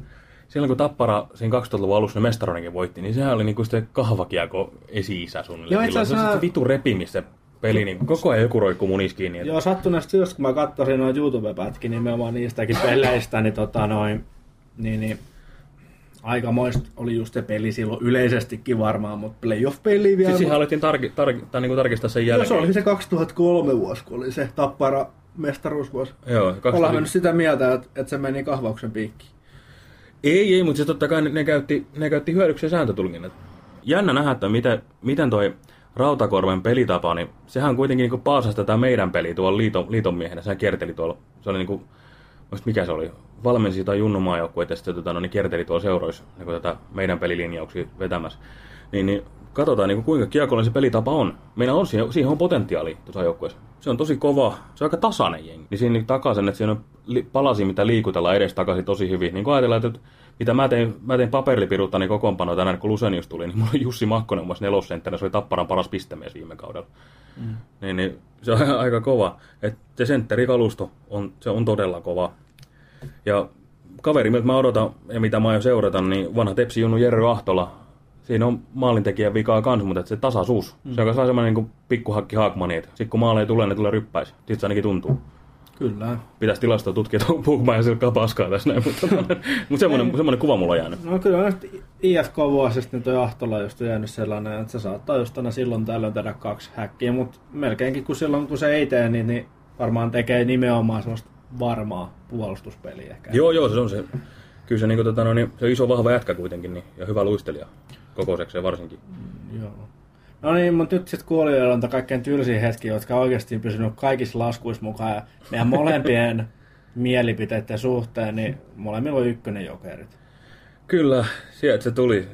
[SPEAKER 16] silloin kun Tappara siinä 2000-luvun alussa ne mestaroinnin voitti, niin sehän oli niinku sitten kahvakiako esi-isä suunnilleen.
[SPEAKER 17] Joo, itse.
[SPEAKER 16] Se
[SPEAKER 17] asiassa-
[SPEAKER 16] on se vitu repimistä se peli, niin koko ajan joku roikkuu munis kiinni. että-
[SPEAKER 17] Joo, sattuneesti just kun mä katsoin noin YouTube-pätkin nimenomaan niistäkin peleistä, niin tota noin, niin, niin aikamoista oli just se peli silloin yleisestikin varmaan, mutta playoff-peli vielä.
[SPEAKER 16] Sitten siihen alettiin tarki, tar, tai niinku tarkistaa sen
[SPEAKER 17] Joo,
[SPEAKER 16] jälkeen.
[SPEAKER 17] se oli se 2003 vuosi, kun oli se Tappara mestaruusvuosi.
[SPEAKER 16] Joo,
[SPEAKER 17] Ollaan
[SPEAKER 16] 2000
[SPEAKER 17] mennyt sitä mieltä, että, että se meni kahvauksen piikkiin.
[SPEAKER 16] Ei, ei, mutta se totta kai ne, ne käytti, ne käytti hyödyksi sääntötulkinnat. Jännä nähdä, että miten, miten toi Rautakorven pelitapa, niin sehän kuitenkin niin paasasi tätä meidän peliä tuolla liiton, liiton miehenä. Sehän kierteli tuolla, se oli niin kuin, mikä se oli, valmensi tai Junnu maajoukkueita sitten tota, no, niin kierteli tuolla seuroissa niin tätä meidän pelilinjauksia vetämässä. Niin, niin katsotaan niin kuin, kuinka kiekollinen se pelitapa on. Meillä on siihen, siihen on potentiaali tuossa joukkueessa. Se on tosi kova, se on aika tasainen jengi. Niin siinä takaa sen, että siinä on palasia, mitä liikutella edes takaisin tosi hyvin. Niin kun ajatellaan, että mitä mä tein, mä tein paperilipiruutta niin kokoonpano tänään, kun Lusenius tuli, niin mulla oli Jussi Makkonen muassa nelossentterinä, se oli Tapparan paras pistemies viime kaudella.
[SPEAKER 17] Mm.
[SPEAKER 16] Niin, niin se on aika kova. Et se sentterikalusto on, se on todella kova. Ja kaveri, miltä mä odotan ja mitä mä aion seurata, niin vanha Tepsi Junnu Jerry Ahtola. Siinä on maalintekijän vikaa kans, mutta se tasaisuus.
[SPEAKER 17] Mm.
[SPEAKER 16] Mm. Se on semmoinen niin pikkuhakki Haakmani, että sit kun maaleja tulee, ne tulee ryppäis. Sitten se ainakin tuntuu.
[SPEAKER 17] Kyllä.
[SPEAKER 16] Pitäisi tilastoa tutkia, että puhumaan ja silkkaa paskaa tässä näin, mutta, mutta semmoinen, semmoinen kuva mulla on jäänyt.
[SPEAKER 17] No kyllä nyt IFK-vuosista niin toi Ahtola just on jäänyt sellainen, että se saattaa just aina silloin tällöin tehdä kaksi häkkiä, mutta melkeinkin kun silloin kun se ei tee, niin, niin varmaan tekee nimenomaan semmoista varmaa puolustuspeliä ehkä.
[SPEAKER 16] Joo, joo, se on se. Kyllä se, niin kuin, tota, no, niin, se on iso vahva jätkä kuitenkin niin, ja hyvä luistelija kokoisekseen varsinkin.
[SPEAKER 17] Joo. No niin, mutta nyt sitten kuolijoilla on kaikkein tylsiä hetki, jotka on oikeasti pysynyt kaikissa laskuissa mukaan. Ja meidän molempien mielipiteiden suhteen, niin molemmilla on ykkönen jokerit.
[SPEAKER 16] Kyllä, sieltä se tuli.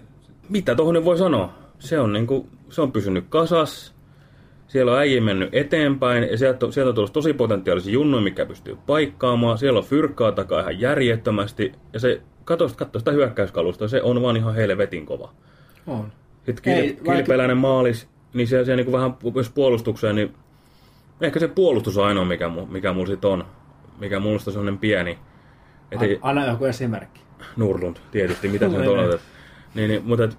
[SPEAKER 16] Mitä tuohon nyt voi sanoa? Se on, niin kuin, se on pysynyt kasas. Siellä on äijä mennyt eteenpäin ja sieltä, on- sieltä on tullut tosi potentiaalisia junnuja, mikä pystyy paikkaamaan. Siellä on fyrkkaa takaa ihan järjettömästi ja se, katso, katso sitä hyökkäyskalusta, se on vaan ihan helvetin kova.
[SPEAKER 17] On.
[SPEAKER 16] Sitten
[SPEAKER 17] Ei,
[SPEAKER 16] kil,
[SPEAKER 17] vaikka-
[SPEAKER 16] kilpeläinen maalis, niin se, se niin vähän myös puolustukseen, niin ehkä se puolustus on ainoa, mikä, mikä mulla sit on. Mikä mulla on semmoinen pieni. Et ei,
[SPEAKER 17] Anna joku esimerkki.
[SPEAKER 16] Nurlund, tietysti, mitä se nyt on. Niin, niin, mutta, et,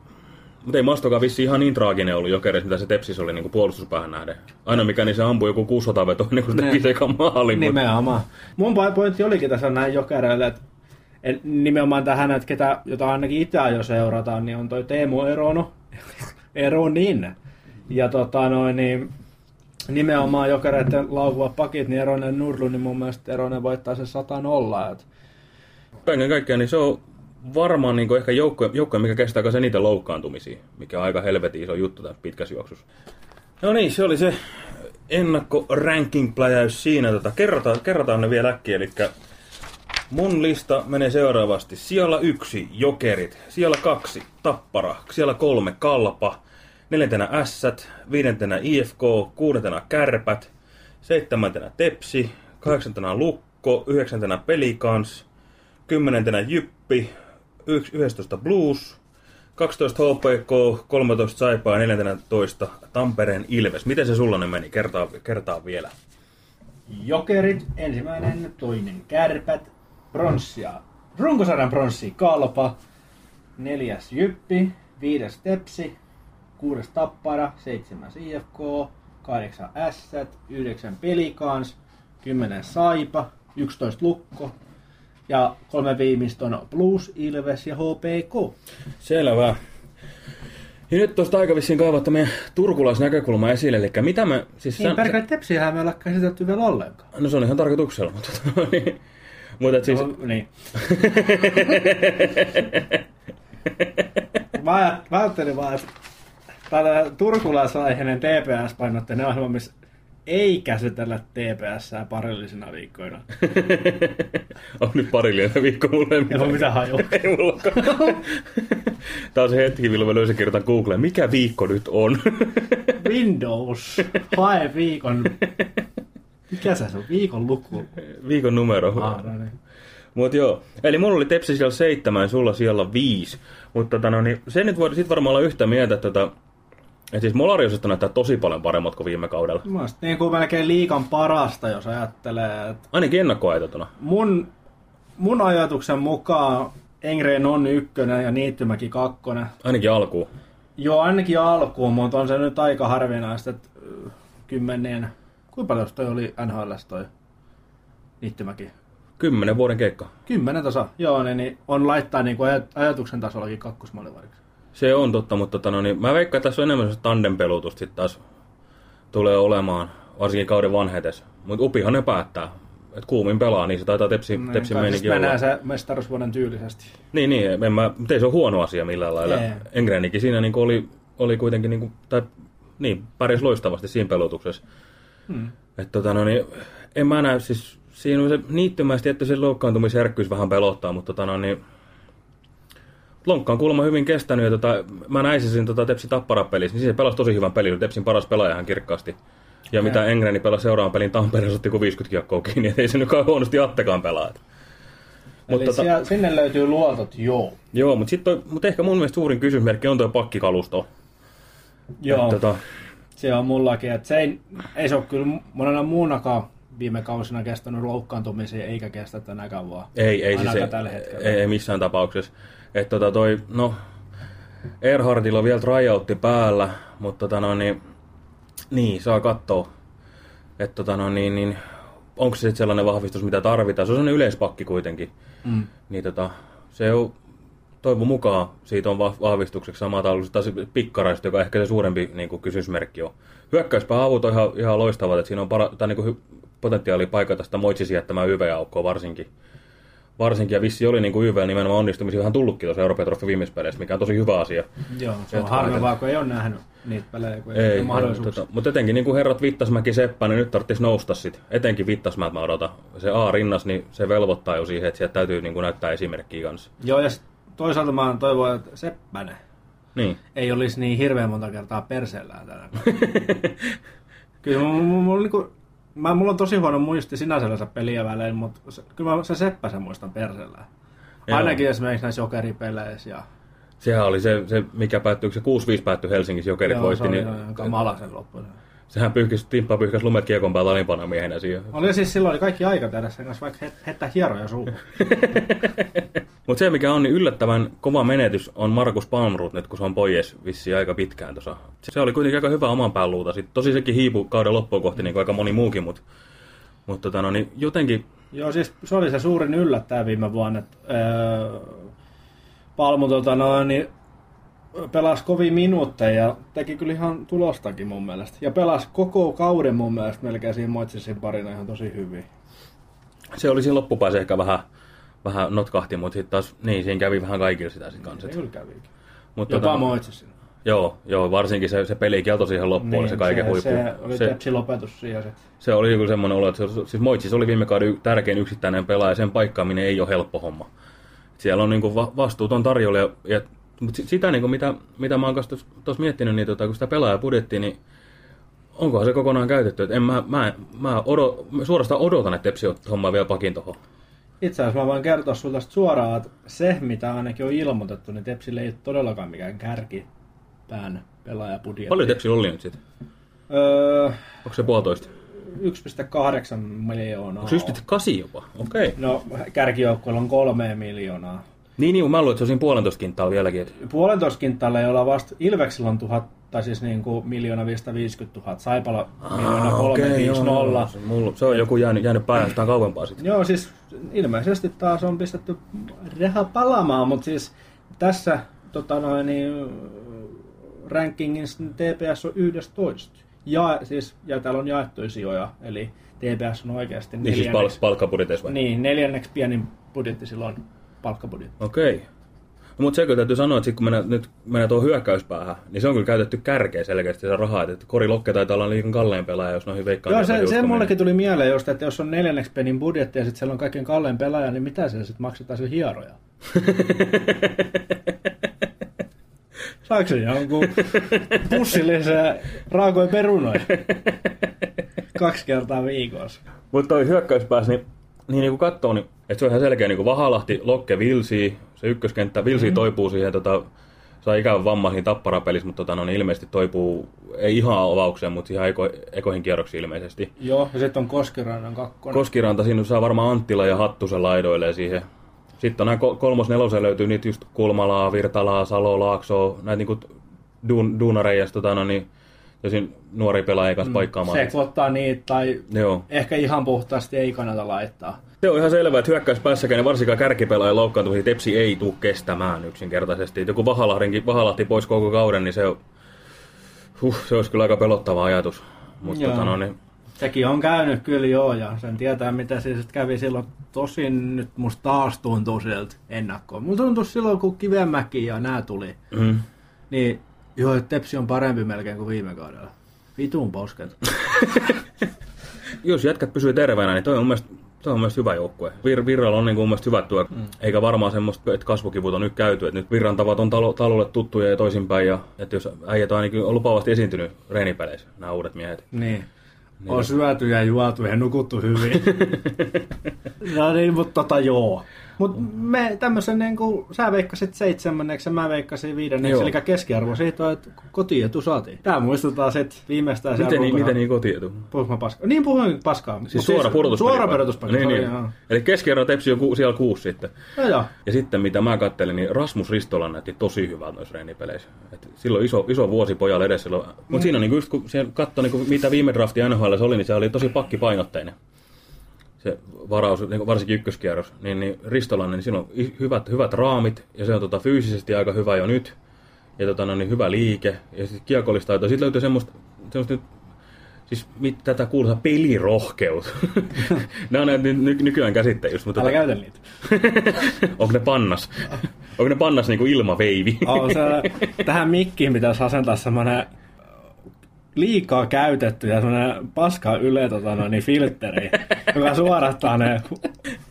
[SPEAKER 16] mutta ei Mastokaan vissi ihan niin traaginen ollut jokereissa, mitä se Tepsis oli niin puolustuspäähän nähden. Aina mikä niin se ampui joku 600 veto, niin kuin se teki se eka maalin. mutta-
[SPEAKER 17] Nimenomaan. Mun po- pointti olikin tässä näin jokereille, että et nimenomaan tähän, että ketä, jota ainakin itse jo seurataan, niin on toi Teemu Erono. Eronin. Ja tota noin, niin nimenomaan jokereiden laukuva pakit, niin Eronen Nurlu, niin mun mielestä Eronen voittaa sen 100 nolla. Et
[SPEAKER 16] Kaiken kaikkiaan niin se on varmaan niin ehkä joukko, joukko, mikä kestää kanssa eniten loukkaantumisia, mikä on aika helvetin iso juttu tässä pitkässä juoksussa. No niin, se oli se ennakko ranking pläjäys siinä. Tota, kerrotaan, kerrotaan ne vielä äkkiä, eli mun lista menee seuraavasti. Siellä yksi, Jokerit. Siellä kaksi, Tappara. Siellä kolme, Kalpa. Neljäntenä Ässät. Viidentenä IFK. Kuudentena Kärpät. Seitsemäntenä Tepsi. Kahdeksantena Lukko. Yhdeksäntenä Pelikans. Kymmenentenä Jyppi. 11 Blues. 12 HPK, 13 Saipaa ja 14 Tampereen Ilves. Miten se sulla ne meni? Kertaa, kertaa vielä.
[SPEAKER 17] Jokerit, ensimmäinen, toinen Kärpät, pronssia, runkosarjan pronssi Kalpa, neljäs Jyppi, viides Tepsi, kuudes Tappara, seitsemäs IFK, kahdeksan Ässät, yhdeksän Pelikans, kymmenen Saipa, 11 Lukko ja kolme viimeistä on Blues, Ilves ja HPK.
[SPEAKER 16] Selvä. Ja nyt tuosta aika vissiin kaivattu meidän turkulaisnäkökulma esille, eli mitä me... Siis
[SPEAKER 17] Niin, perkele Tepsiähän me ole käsitelty vielä ollenkaan.
[SPEAKER 16] No se on ihan tarkoituksella, mutta... niin. mutta et siis...
[SPEAKER 17] No, niin. mä, ajat- mä ajattelin vaan, että täällä turkulaisaiheinen TPS-painotteinen ohjelma, missä ei käsitellä TPS parillisina viikkoina.
[SPEAKER 16] on nyt parillinen viikko mulle.
[SPEAKER 17] Ei ole mitään hajua.
[SPEAKER 16] Ei mullakaan. Tää on se hetki, milloin mä löysin kirjoitan Googleen, mikä viikko nyt on.
[SPEAKER 17] Windows, hae viikon. Mikä se on? Viikon luku.
[SPEAKER 16] Viikon numero.
[SPEAKER 17] Ah, no niin.
[SPEAKER 16] Mut joo, eli mulla oli Tepsi siellä seitsemän ja sulla siellä viisi. Mutta tota, no, niin, se nyt voi sit varmaan olla yhtä mieltä, että tota, et siis Molariosesta näyttää tosi paljon paremmat kuin viime kaudella.
[SPEAKER 17] Mä oon niin kuin melkein liikan parasta, jos ajattelee, että
[SPEAKER 16] Ainakin ennakkoaitetuna.
[SPEAKER 17] mun, mun ajatuksen mukaan Engren on ykkönen ja Niittymäki kakkonen.
[SPEAKER 16] Ainakin alkuun.
[SPEAKER 17] Joo, ainakin alkuun, mutta on se nyt aika harvinaista, että ö, kymmeneen... Kuinka paljon toi oli NHL toi Niittymäki?
[SPEAKER 16] Kymmenen vuoden keikka.
[SPEAKER 17] Kymmenen tasa, joo, niin, niin on laittaa niin kuin ajatuksen tasollakin kakkosmaalivariksi.
[SPEAKER 16] Se on totta, mutta tota, no, niin, mä veikkaan, että tässä on enemmän tandempelutusta sitten taas tulee olemaan, varsinkin kauden vanhetessa. Mutta Upihan ne päättää. Et kuumin pelaa, niin se taitaa tepsi,
[SPEAKER 17] Niin,
[SPEAKER 16] tepsi meininki
[SPEAKER 17] siis menee
[SPEAKER 16] olla.
[SPEAKER 17] se mestaruusvuoden tyylisesti.
[SPEAKER 16] Niin, niin, en mä, mutta ei se ole huono asia millään lailla. Engrenikin siinä niin oli, oli kuitenkin, niin kuin, tai niin, pärjäs loistavasti siinä pelutuksessa.
[SPEAKER 17] Hmm.
[SPEAKER 16] Et, tota, no, niin, en mä näe, siis siinä on se niittymästi, että se loukkaantumisherkkyys vähän pelottaa, mutta tota, no, niin, Lonkka on kuulemma hyvin kestänyt, ja tota, mä näisin tota, Tepsi Tappara-pelissä, niin se pelasi tosi hyvän pelin, Tepsin paras pelaaja ihan kirkkaasti. Ja mitä Engreni pelasi seuraavan pelin Tampereessa, otti kuin 50 kiekkoa kiinni, ei se nyt huonosti Attekaan pelaa.
[SPEAKER 17] Eli
[SPEAKER 16] tota-
[SPEAKER 17] siellä, sinne löytyy luotot, joo.
[SPEAKER 16] Joo, mutta sitten mut ehkä mun mielestä suurin kysymysmerkki on tuo pakkikalusto.
[SPEAKER 17] Joo.
[SPEAKER 16] Et, tota,
[SPEAKER 17] Se on mullakin, että se ei, ei se ole kyllä monena muunakaan viime kausina kestänyt loukkaantumisia, eikä kestä tänäkään vaan.
[SPEAKER 16] ei, ei, siis
[SPEAKER 17] Ainakaan
[SPEAKER 16] ei,
[SPEAKER 17] tällä hetkellä.
[SPEAKER 16] ei, ei missään tapauksessa. Et, tota, toi, no, Erhardilla on vielä tryoutti päällä, mutta tota, no, niin, niin, saa katsoa. Että tota, no, niin, niin, onko se sellainen vahvistus, mitä tarvitaan. Se on sellainen yleispakki kuitenkin.
[SPEAKER 17] Mm.
[SPEAKER 16] Niin tota, se on toivon mukaan siitä on vah- vahvistukseksi sama taulussa taas pikkaraista, joka ehkä se suurempi niin kuin, kysymysmerkki on. Hyökkäyspääavut on ihan, ihan loistavat, että siinä on para, tai, niin kuin, potentiaali paikata sitä Moitsisi jättämään YV-aukkoa varsinkin. Varsinkin, ja vissi oli niin kuin YV nimenomaan onnistumisia vähän tullutkin tuossa Euroopan Troffi viimeisessä peleissä, mikä on tosi hyvä asia.
[SPEAKER 17] Joo, se on harvempaa, kun ei ole nähnyt niitä pelejä, kun ei,
[SPEAKER 16] ei,
[SPEAKER 17] mahdollisuuksia.
[SPEAKER 16] tota, mutta etenkin niin kuin herrat Vittasmäki Seppänen, nyt tarvitsisi nousta sit. Etenkin Vittasmäät mä odotan. Se A rinnas, niin se velvoittaa jo siihen, että sieltä täytyy niin kuin näyttää esimerkkiä kanssa.
[SPEAKER 17] Joo, ja toisaalta mä toivon, että Seppänen
[SPEAKER 16] Niin.
[SPEAKER 17] ei olisi niin hirveän monta kertaa perseellään tänään. Kyllä mulla, mulla, mulla, niinku, mä, mulla on tosi huono muisti sinänsä peliä välein, mutta se, kyllä mä se Seppäsen muistan persellä.
[SPEAKER 16] Joo.
[SPEAKER 17] Ainakin esimerkiksi näissä jokeripeleissä. Ja...
[SPEAKER 16] Sehän oli se, se mikä päättyi, se 6-5 päättyi Helsingissä, jokerit
[SPEAKER 17] Joo,
[SPEAKER 16] voitti.
[SPEAKER 17] se oli
[SPEAKER 16] Niin,
[SPEAKER 17] kamala sen loppuun.
[SPEAKER 16] Sehän pyyhkisi, Timppa pyyhkäsi lumet kiekon päältä alimpana miehenä siihen.
[SPEAKER 17] Oli siis silloin oli kaikki aika tehdä sen kanssa, vaikka heittää hieroja suuhun.
[SPEAKER 16] Mutta se mikä on, niin yllättävän kova menetys on Markus Palmroth nyt, kun se on pois vissiin aika pitkään tuossa. Se oli kuitenkin aika hyvä oman pään luuta. Sitten tosi sekin hiipu kauden loppuun kohti, niin kuin aika moni muukin, mutta mut tota, no, niin jotenkin
[SPEAKER 17] Joo, siis se oli se suurin yllättäjä viime vuonna, että öö, Palmu tota, no, niin, pelasi kovin minuutteja ja teki kyllä ihan tulostakin mun mielestä. Ja pelasi koko kauden mun mielestä melkein siinä Moitsisin parina ihan tosi hyvin.
[SPEAKER 16] se oli siinä loppupäässä ehkä vähän, vähän notkahti, mutta sitten taas, niin, siinä kävi vähän kaikilla sitä sitten kanssa.
[SPEAKER 17] Se kyllä kävikin.
[SPEAKER 16] Mut
[SPEAKER 17] Jopa
[SPEAKER 16] tota-
[SPEAKER 17] Moitsisin.
[SPEAKER 16] Joo, joo, varsinkin se, se peli kielto siihen loppuun, niin, se kaiken
[SPEAKER 17] se,
[SPEAKER 16] huippu.
[SPEAKER 17] Se oli
[SPEAKER 16] se,
[SPEAKER 17] tepsi lopetus siihen sit.
[SPEAKER 16] se oli kyllä semmoinen olo, että se, siis Moitsis oli viime kauden tärkein yksittäinen pelaaja, sen paikkaaminen ei ole helppo homma. Siellä on niinku va- vastuuton tarjolla, ja, ja, mutta sitä niinku, mitä, mitä mä oon tuossa miettinyt, niin tota, kun sitä pelaajapudjettia, niin onkohan se kokonaan käytetty? Et en mä, mä, mä odo, suorastaan odotan, että Tepsi hommaa vielä pakin tuohon.
[SPEAKER 17] Itse asiassa mä voin kertoa sulle tästä suoraan, että se mitä ainakin on ilmoitettu, niin Tepsille ei ole todellakaan mikään kärkipään pelaajapudjetti.
[SPEAKER 16] Paljon Tepsillä oli nyt sitten?
[SPEAKER 17] Öö,
[SPEAKER 16] Onko se puolitoista?
[SPEAKER 17] 1,8 miljoonaa.
[SPEAKER 16] Onko se 1,8 jopa? Okei. Okay.
[SPEAKER 17] No, kärkijoukkueella on kolme miljoonaa.
[SPEAKER 16] Niin, niin, mä luulen, että se on puolentoista kintaa vieläkin. Että...
[SPEAKER 17] Puolentoista kintaalla, jolla vasta Ilveksillä on tuhat, tai siis niin kuin miljoona 550 000, Saipala miljoona 350.
[SPEAKER 16] Se, mulla, se on joku jäänyt, jäänyt päähän jostain kauempaa sitten.
[SPEAKER 17] Joo, siis ilmeisesti taas on pistetty reha palamaan, mutta siis tässä tota noin, niin, rankingissa niin TPS on 11. Ja, siis, ja täällä on jaettuja sijoja, eli TPS on oikeasti
[SPEAKER 16] Niin siis pal- palkkabudjeteissa vai?
[SPEAKER 17] Niin, neljänneksi pienin budjetti silloin palkkabudjetti.
[SPEAKER 16] Okei. Okay. No, mutta se kyllä täytyy sanoa, että sit kun mennään, nyt mennään tuohon hyökkäyspäähän, niin se on kyllä käytetty kärkeä selkeästi se rahaa. Että Kori Lokke taitaa olla liikan kallein pelaaja, jos noihin veikkaan.
[SPEAKER 17] Joo, se, se mullekin tuli mieleen just, että jos on neljänneksi penin budjetti ja sitten siellä on kaikkein kallein pelaaja, niin mitä se sitten maksetaan sille hieroja? Saako se jonkun pussillisen raakoja perunoja? Kaksi kertaa viikossa.
[SPEAKER 16] Mutta toi hyökkäyspäässä, niin, niin, niin kun katsoo, niin että se on ihan selkeä niin kuin Vahalahti, Lokke, Vilsi, se ykköskenttä, Vilsi mm-hmm. toipuu siihen, tota, sai ikävän vamman siinä tapparapelissä, mutta tota, no, niin ilmeisesti toipuu, ei ihan avaukseen, mutta ihan eko, ekoihin kierroksiin ilmeisesti.
[SPEAKER 17] Joo, ja sitten on Koskirannan kakkonen.
[SPEAKER 16] Koskiranta, siinä saa varmaan Anttila ja Hattusen laidoilee siihen. Sitten on näin kolmos nelosen löytyy niitä just Kulmalaa, Virtalaa, Salo, Laaksoa, näitä niinku duun, duunareja, tota, no, niin, tosin nuori pelaaja kanssa mm, paikkaamaan.
[SPEAKER 17] Se ottaa niitä, tai
[SPEAKER 16] Joo.
[SPEAKER 17] ehkä ihan puhtaasti ei kannata laittaa.
[SPEAKER 16] Se on ihan selvää, että hyökkäyspäässäkään ja varsinkaan kärkipelaajan loukkaantumisia Tepsi ei tule kestämään yksinkertaisesti. Et joku Vahalahdenkin, Vahalahti pois koko kauden, niin se, on, huh, se olisi kyllä aika pelottava ajatus. Mutta tota, no, niin,
[SPEAKER 17] Sekin on käynyt kyllä joo, ja sen tietää mitä se sitten kävi silloin. Tosin nyt musta taas tuntuu sieltä ennakkoon. Mulla tuntui silloin, kun Kivemäki ja nää tuli,
[SPEAKER 16] mm.
[SPEAKER 17] niin joo, että Tepsi on parempi melkein kuin viime kaudella. Vitun posket.
[SPEAKER 16] jos jätkät pysyy terveenä, niin toi on mun mielestä, on mun mielestä hyvä joukkue. Vir, Virralla on niin mun mielestä hyvät työ, mm. eikä varmaan semmoista, että kasvukivut on nyt käyty. Että nyt Virran tavat on talo, talolle tuttuja ja toisinpäin. Ja, että jos äijät on ainakin on lupaavasti esiintynyt reenipeleissä, nämä uudet miehet.
[SPEAKER 17] Niin. Niin. On syöty ja juotu ja nukuttu hyvin. no niin, mutta tota joo. Mutta me tämmöisen niin kuin, sä veikkasit seitsemänneksi ja mä veikkasin viidenneksi,
[SPEAKER 16] Joo.
[SPEAKER 17] eli keskiarvo siitä on, että kotietu saatiin. Tää muistutaan sit viimeistään siellä
[SPEAKER 16] Miten, niin, miten niin kotietu?
[SPEAKER 17] Puhuinko paskaa? Niin puhuin paskaa.
[SPEAKER 16] Siis suora pudotuspaikka.
[SPEAKER 17] Suora pudotuspaikka.
[SPEAKER 16] Niin, niin.
[SPEAKER 17] joo.
[SPEAKER 16] Eli keskiarvo Tepsi on ku, siellä kuusi sitten.
[SPEAKER 17] No joo.
[SPEAKER 16] Ja sitten mitä mä kattelin, niin Rasmus Ristola näytti tosi hyvältä noissa reenipeleissä. Et silloin iso, iso vuosi pojalle edessä. Mutta
[SPEAKER 17] Mm.
[SPEAKER 16] siinä niin just kun siellä katsoi, niin kuin, mitä viime drafti NHL oli, niin se oli tosi pakkipainotteinen. Se varaus, niin varsinkin ykköskierros. Niin, niin Ristolainen, niin siinä on hyvät, hyvät raamit ja se on tota, fyysisesti aika hyvä jo nyt. Ja tota, no, niin hyvä liike ja sitten kiekollistaito. Sitten löytyy semmoista, semmoista nyt Siis mit, tätä kuuluu pelirohkeus. Nämä on näitä ny, ny, nykyään käsitteitä just. Mutta
[SPEAKER 17] Älä käytä niitä.
[SPEAKER 16] Onko ne pannas? Onko ne pannas niinku ilmaveivi?
[SPEAKER 17] On se, tähän mikkiin pitäisi asentaa semmoinen liikaa käytetty ja semmoinen paska yle tota, no, niin filtteri, joka suorattaa ne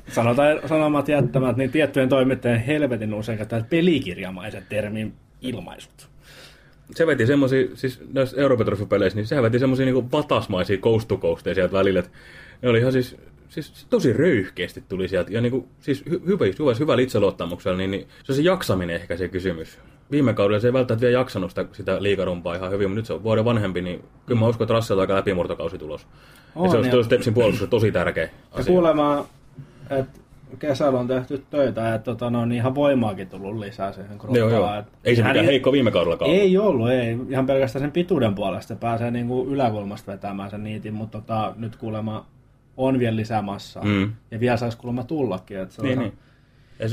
[SPEAKER 17] sanotaan sanomat jättämät niin tiettyjen toimittajien helvetin usein käyttävät pelikirjamaiset termin ilmaisut.
[SPEAKER 16] se veti semmosia, siis näissä Euroopan peleissä niin se veti semmosia niinku vatasmaisia coasteja sieltä välillä. Et ne oli ihan siis, siis tosi röyhkeästi tuli sieltä. Ja niinku, siis hy, hyvä, hyvä, hyvällä itseluottamuksella, niin, niin se on se jaksaminen ehkä se kysymys. Viime kaudella se ei välttämättä vielä jaksanut sitä, sitä liikarumpaa ihan hyvin, mutta nyt se on vuoden vanhempi, niin kyllä mä uskon, että Russell on aika läpimurtokausi tulos.
[SPEAKER 17] On,
[SPEAKER 16] ja se
[SPEAKER 17] ja-
[SPEAKER 16] tuossa Stepsin puolustus tosi tärkeä
[SPEAKER 17] Ja
[SPEAKER 16] asia.
[SPEAKER 17] kuulemma, että kesällä on tehty töitä ja tota, no, niin ihan voimaakin tullut lisää siihen kroppaan.
[SPEAKER 16] Joo, joo. Ei se mikään heikko viime kaudellakaan.
[SPEAKER 17] Ei ollut, ei. Ihan pelkästään sen pituuden puolesta pääsee niinku yläkulmasta vetämään sen niitin, mutta tota, nyt kuulemma on vielä lisää massaa.
[SPEAKER 16] Mm.
[SPEAKER 17] Ja vielä saisi kuulemma tullakin. Et se on
[SPEAKER 16] Niin,
[SPEAKER 17] ihan-
[SPEAKER 16] niin.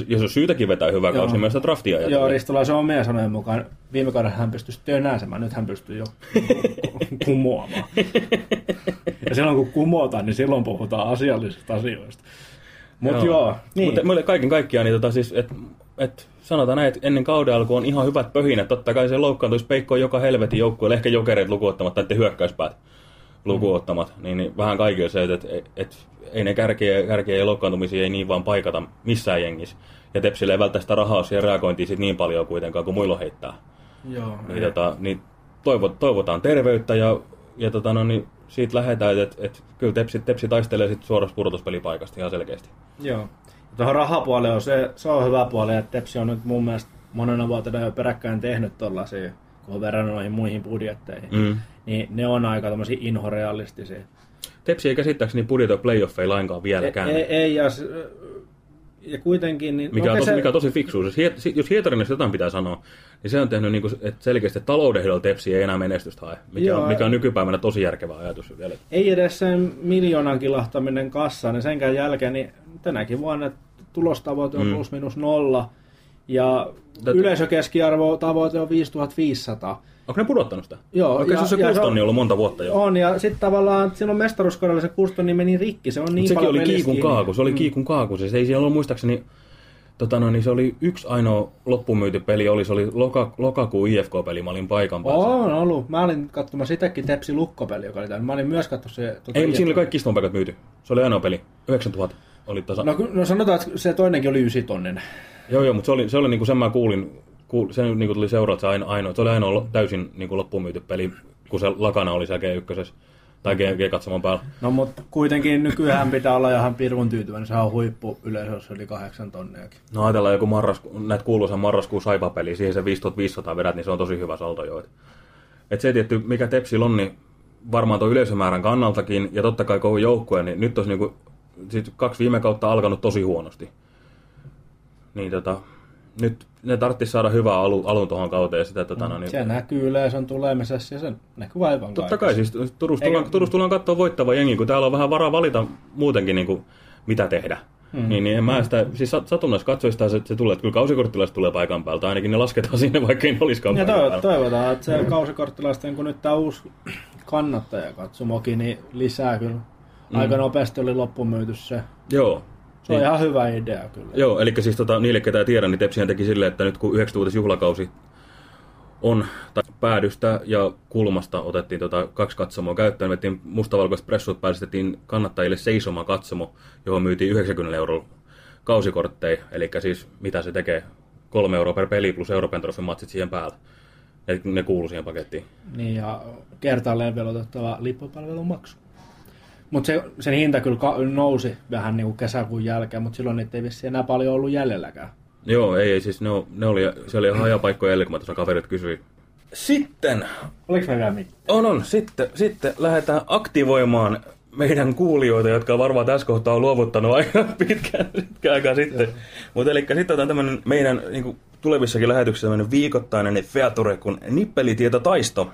[SPEAKER 16] Jos on syytäkin vetää hyvää
[SPEAKER 17] Joo.
[SPEAKER 16] kausi, myös sitä draftia ajatellen.
[SPEAKER 17] Joo, Ristolaisen omien sanojen mukaan viime kaudella hän pystyi tönääsemään, nyt hän pystyy jo kumoamaan. ja silloin kun kumotaan, niin silloin puhutaan asiallisista asioista. Mutta joo, joo, niin.
[SPEAKER 16] Mutta mulle kaiken kaikkiaan, niin tota, siis, et, et, sanotaan näin, että ennen kauden alkua on ihan hyvät pöhinät. Totta kai se loukkaantuisi peikkoon joka helvetin joukkueelle, ehkä jokereet lukuottamatta, että hyökkäyspäät lukuottamat. Niin, niin vähän kaikilla se, että et, et, ei ne kärkiä, kärkiä ja loukkaantumisia ei niin vaan paikata missään jengissä. Ja Tepsille ei välttämättä sitä rahaa siihen reagointiin sit niin paljon kuitenkaan kuin muilla heittää.
[SPEAKER 17] Joo,
[SPEAKER 16] Niin,
[SPEAKER 17] ei.
[SPEAKER 16] tota, niin toivo, toivotaan terveyttä ja, ja tota, no, niin siitä lähdetään, että et, kyllä Tepsi, Tepsi taistelee sit suorasta pudotuspelipaikasta ihan selkeästi.
[SPEAKER 17] Joo. Ja Tuohon rahapuolelle on se, se on hyvä puoli, että Tepsi on nyt mun mielestä monena vuotena jo peräkkäin tehnyt tollasia, kun on verrannut noihin muihin budjetteihin.
[SPEAKER 16] Mm.
[SPEAKER 17] Niin ne on aika tommosia inhorealistisia.
[SPEAKER 16] Tepsi ei käsittääkseni budjetoi playoffeja lainkaan vieläkään.
[SPEAKER 17] Ei, ei ja, ja kuitenkin... Niin,
[SPEAKER 16] Mikä on, tosi,
[SPEAKER 17] se-
[SPEAKER 16] mikä on tosi fiksu. Jos, jos Hietarinasta jotain pitää sanoa, niin se on tehnyt niinku, että selkeästi taloudenhidolla Tepsi ei enää menestystä hae. Mikä,
[SPEAKER 17] Joo.
[SPEAKER 16] on, mikä on nykypäivänä tosi järkevä ajatus vielä.
[SPEAKER 17] ei edes sen miljoonan kilahtaminen kassaan, niin senkään jälkeen, niin tänäkin vuonna tulostavoite on
[SPEAKER 16] Mm.
[SPEAKER 17] plus minus nolla. Ja yleisökeskiarvo tavoite on 5500.
[SPEAKER 16] Onko ne pudottanut sitä?
[SPEAKER 17] Joo.
[SPEAKER 16] Se on se
[SPEAKER 17] ja
[SPEAKER 16] kuusi tonnia ollut monta vuotta jo.
[SPEAKER 17] On, ja sitten tavallaan silloin mestaruuskaudella se kuusi tonnia meni rikki. Se on niin
[SPEAKER 16] Mut sekin oli kiikun kaaku. Se oli
[SPEAKER 17] Mm.
[SPEAKER 16] kiikun kaaku. Se ei siellä ollut muistaakseni... Tota no, niin se oli yksi ainoa loppumyyty peli, oli, se oli loka, lokakuun IFK-peli, mä olin paikan päällä.
[SPEAKER 17] On ollut. Mä olin katsomassa sitäkin Tepsi Lukkopeli, joka oli täällä. Mä olin myös katsomassa se... Tota,
[SPEAKER 16] Ei, mutta siinä oli kaikki istumapaikat myyty. Se oli ainoa peli. 9000 oli tasa.
[SPEAKER 17] No, no sanotaan, että se toinenkin oli ysi tonnin.
[SPEAKER 16] Joo, joo, mutta se oli, se oli niinku sen mä kuulin, kuul, se niinku tuli seurata se aino, ainoa, se oli ainoa täysin niinku loppuun myyty peli, kun se lakana oli siellä G1 tai G-katsoman päällä.
[SPEAKER 17] No mutta kuitenkin nykyään pitää olla ihan pirun tyytyväinen. Se on huippu yleisössä yli kahdeksan tonniakin.
[SPEAKER 16] No ajatellaan joku marrasku, näitä kuuluisan marraskuun saipapeli, siihen se 5500 vedät, niin se on tosi hyvä saldo jo. Et, se tietty, mikä Tepsillä on, niin varmaan tuon yleisömäärän kannaltakin, ja totta kai koko joukkue, niin nyt olisi niinku, sit kaksi viime kautta alkanut tosi huonosti. Niin tota, nyt ne tarvitsisi saada hyvää alu, alun tuohon kauteen, ja sitä tota, no, niin,
[SPEAKER 17] Se näkyy yleisön tulemisessa ja se näkyy aivan
[SPEAKER 16] Totta kai, siis Turusta
[SPEAKER 17] Eikä-
[SPEAKER 16] tullaan, Turusta tullaan katsoa voittava jengi, kun täällä on vähän varaa valita muutenkin, niin kuin, mitä tehdä.
[SPEAKER 17] Mm.
[SPEAKER 16] Mm. Niin, niin en mä sitä, siis sat- satunnaisessa katsoista se, se tulee, että kyllä kausikorttilaiset tulee paikan päältä, ainakin ne lasketaan sinne, vaikka ei ne olisikaan
[SPEAKER 17] Ja toiv- toivotaan, että se kausikorttilaisten, kun nyt tämä uusi kannattajakatsomokin, niin lisää kyllä.
[SPEAKER 16] Mm.
[SPEAKER 17] Aika nopeasti oli loppumyyty se.
[SPEAKER 16] Joo.
[SPEAKER 17] Se on
[SPEAKER 16] Niin.
[SPEAKER 17] ihan hyvä idea kyllä.
[SPEAKER 16] Joo, eli siis tota, niille, ketä ei tiedä, niin Tepsihän teki silleen, että nyt kun 90 juhlakausi on tai päädystä ja kulmasta otettiin tota kaksi katsomoa käyttöön, vettiin mustavalkoiset pressut, päästettiin kannattajille seisoma katsomo, johon myytiin 90 euroa kausikortteja, eli siis mitä se tekee, kolme euroa per peli plus Euroopan trofin matsit siihen päälle. Eli ne kuuluu siihen pakettiin.
[SPEAKER 17] Niin ja kertaalleen vielä otettava lippupalvelun maksu. Mutta se, sen hinta kyllä ka- nousi vähän niin kuin kesäkuun jälkeen, mutta silloin niitä ei vissiin enää paljon ollut jäljelläkään.
[SPEAKER 16] Joo, ei, ei siis ne, on, ne oli, se oli ihan hajapaikkoja jälkeen, kun mä tuossa kaverit kysyi. Sitten
[SPEAKER 17] Oliko me vielä mitään?
[SPEAKER 16] On, on. Sitten, sitten lähdetään aktivoimaan meidän kuulijoita, jotka varmaan tässä kohtaa on luovuttanut aika pitkään, pitkään aikaa sitten. Mutta eli sitten otetaan tämmöinen meidän niin kuin tulevissakin lähetyksissä tämmöinen viikoittainen feature kuin nippelitietotaisto.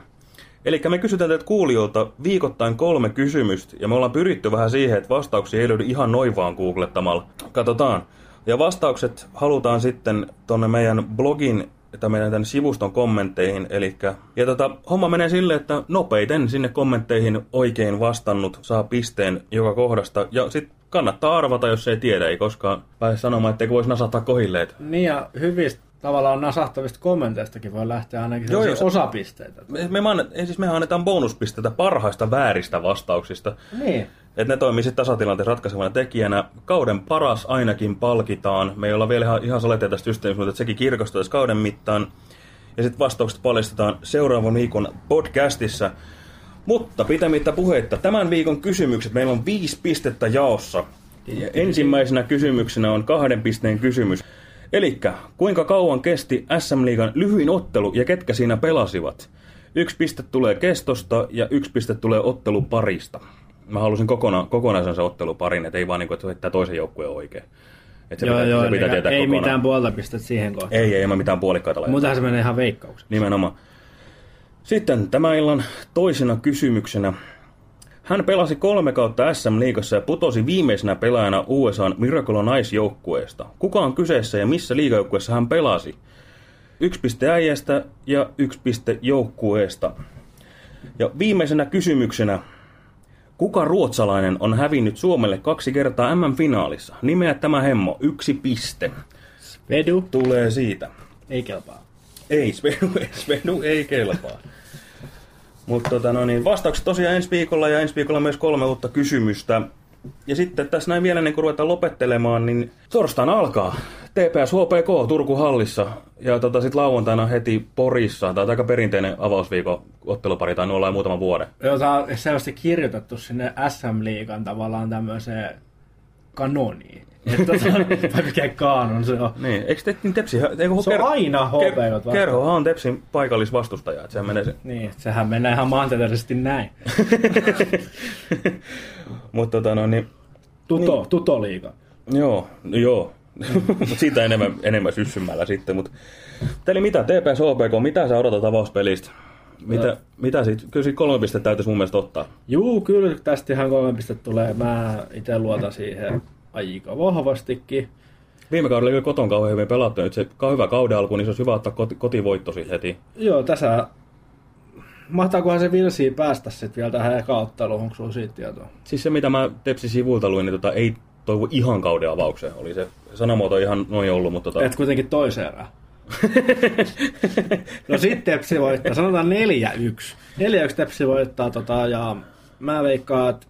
[SPEAKER 16] Eli me kysytään teiltä kuulijoilta viikoittain kolme kysymystä, ja me ollaan pyritty vähän siihen, että vastauksia ei löydy ihan noin vaan googlettamalla. Katsotaan. Ja vastaukset halutaan sitten tonne meidän blogin tai meidän tämän sivuston kommentteihin. Elikkä, ja tota, homma menee sille, että nopeiten sinne kommentteihin oikein vastannut saa pisteen joka kohdasta. Ja sitten kannattaa arvata, jos ei tiedä, ei koskaan pääse sanomaan, etteikö voisi nasata kohilleet.
[SPEAKER 17] Niin ja hyvistä tavallaan nasahtavista kommenteistakin voi lähteä ainakin
[SPEAKER 16] Joo,
[SPEAKER 17] joo. osapisteitä.
[SPEAKER 16] Me, me, annet, siis mehän annetaan bonuspisteitä parhaista vääristä vastauksista.
[SPEAKER 17] Niin.
[SPEAKER 16] Että ne toimii sitten tasatilanteen ratkaisevana tekijänä. Kauden paras ainakin palkitaan. Me ei olla vielä ihan, ihan saleteja tästä systeemistä, mutta sekin kirkastuu kauden mittaan. Ja sitten vastaukset paljastetaan seuraavan viikon podcastissa. Mutta pitämättä puheitta, tämän viikon kysymykset, meillä on viisi pistettä jaossa. Ja ensimmäisenä kysymyksenä on kahden pisteen kysymys. Elikkä, kuinka kauan kesti SM Liigan lyhyin ottelu ja ketkä siinä pelasivat? Yksi piste tulee kestosta ja yksi piste tulee otteluparista. Mä halusin kokona, kokonaisen otteluparin, että ei vaan niin kuin, että heittää toisen joukkueen oikein. Et se
[SPEAKER 17] joo,
[SPEAKER 16] pitää,
[SPEAKER 17] joo,
[SPEAKER 16] se pitää tietää
[SPEAKER 17] ei
[SPEAKER 16] kokonaan.
[SPEAKER 17] mitään puolta pistettä siihen kohtaan.
[SPEAKER 16] Ei, ei, ei mä mitään puolikkaita laita.
[SPEAKER 17] Muutenhan se menee ihan veikkaukseen.
[SPEAKER 16] Nimenomaan. Sitten tämä illan toisena kysymyksenä. Hän pelasi kolme kautta SM-liigassa ja putosi viimeisenä pelaajana USAn Miracle naisjoukkueesta. Kuka on kyseessä ja missä liigajoukkueessa hän pelasi? Yksi piste äijästä ja yksi piste joukkueesta. Ja viimeisenä kysymyksenä. Kuka ruotsalainen on hävinnyt Suomelle kaksi kertaa MM-finaalissa? Nimeä tämä hemmo. Yksi piste.
[SPEAKER 17] Vedu.
[SPEAKER 16] Tulee siitä.
[SPEAKER 17] Ei kelpaa.
[SPEAKER 16] Ei, Svenu, Svenu ei kelpaa. Mutta tota, no niin, vastaukset tosiaan ensi viikolla ja ensi viikolla myös kolme uutta kysymystä. Ja sitten tässä näin vielä ennen kuin ruvetaan lopettelemaan, niin torstaina alkaa TPS HPK Turku Hallissa. Ja tota, sitten lauantaina heti Porissa. Tämä on aika perinteinen avausviikon ottelupari, tai ollaan muutaman vuoden.
[SPEAKER 17] Joo, tämä on selvästi kirjoitettu sinne SM-liigan tavallaan tämmöiseen kanoniin. Että vai mikä kaanon se on.
[SPEAKER 16] Niin, eikö te, niin Tepsi, eikö,
[SPEAKER 17] Se on aina vastaan.
[SPEAKER 16] Kerhohan on Tepsin paikallisvastustaja, että sehän menee se.
[SPEAKER 17] Niin, sehän menee ihan maantieteellisesti näin.
[SPEAKER 16] Mutta tota no niin...
[SPEAKER 17] Tuto,
[SPEAKER 16] niin.
[SPEAKER 17] tutoliiga.
[SPEAKER 16] Joo, no joo. Mutta siitä enemmän, enemmän syssymällä sitten. Mutta Eli mitä, TPS HPK, mitä sä odotat avauspelistä? Mitä,
[SPEAKER 17] No.
[SPEAKER 16] mitä siitä? Kyllä siitä kolme pistettä täytyisi mun mielestä ottaa.
[SPEAKER 17] Juu, kyllä tästä ihan kolme pistettä tulee. Mä itse luotan siihen aika vahvastikin.
[SPEAKER 16] Viime kaudella oli koton kauhean hyvin pelattu. Nyt se hyvä kauden alku, niin se olisi hyvä ottaa koti, kotivoittosi heti.
[SPEAKER 17] Joo, tässä... Mahtaakohan se Vilsiin päästä sitten vielä tähän eka otteluun, onko sulla siitä tietoa?
[SPEAKER 16] Siis se, mitä mä Tepsi sivuilta luin, niin tota, ei toivo ihan kauden avaukseen. Oli se sanamuoto ihan noin ollut, mutta... Tota...
[SPEAKER 17] Et kuitenkin toiseen erään. no sitten Tepsi voittaa, sanotaan 4-1. 4-1 Tepsi voittaa tota, ja mä veikkaan, että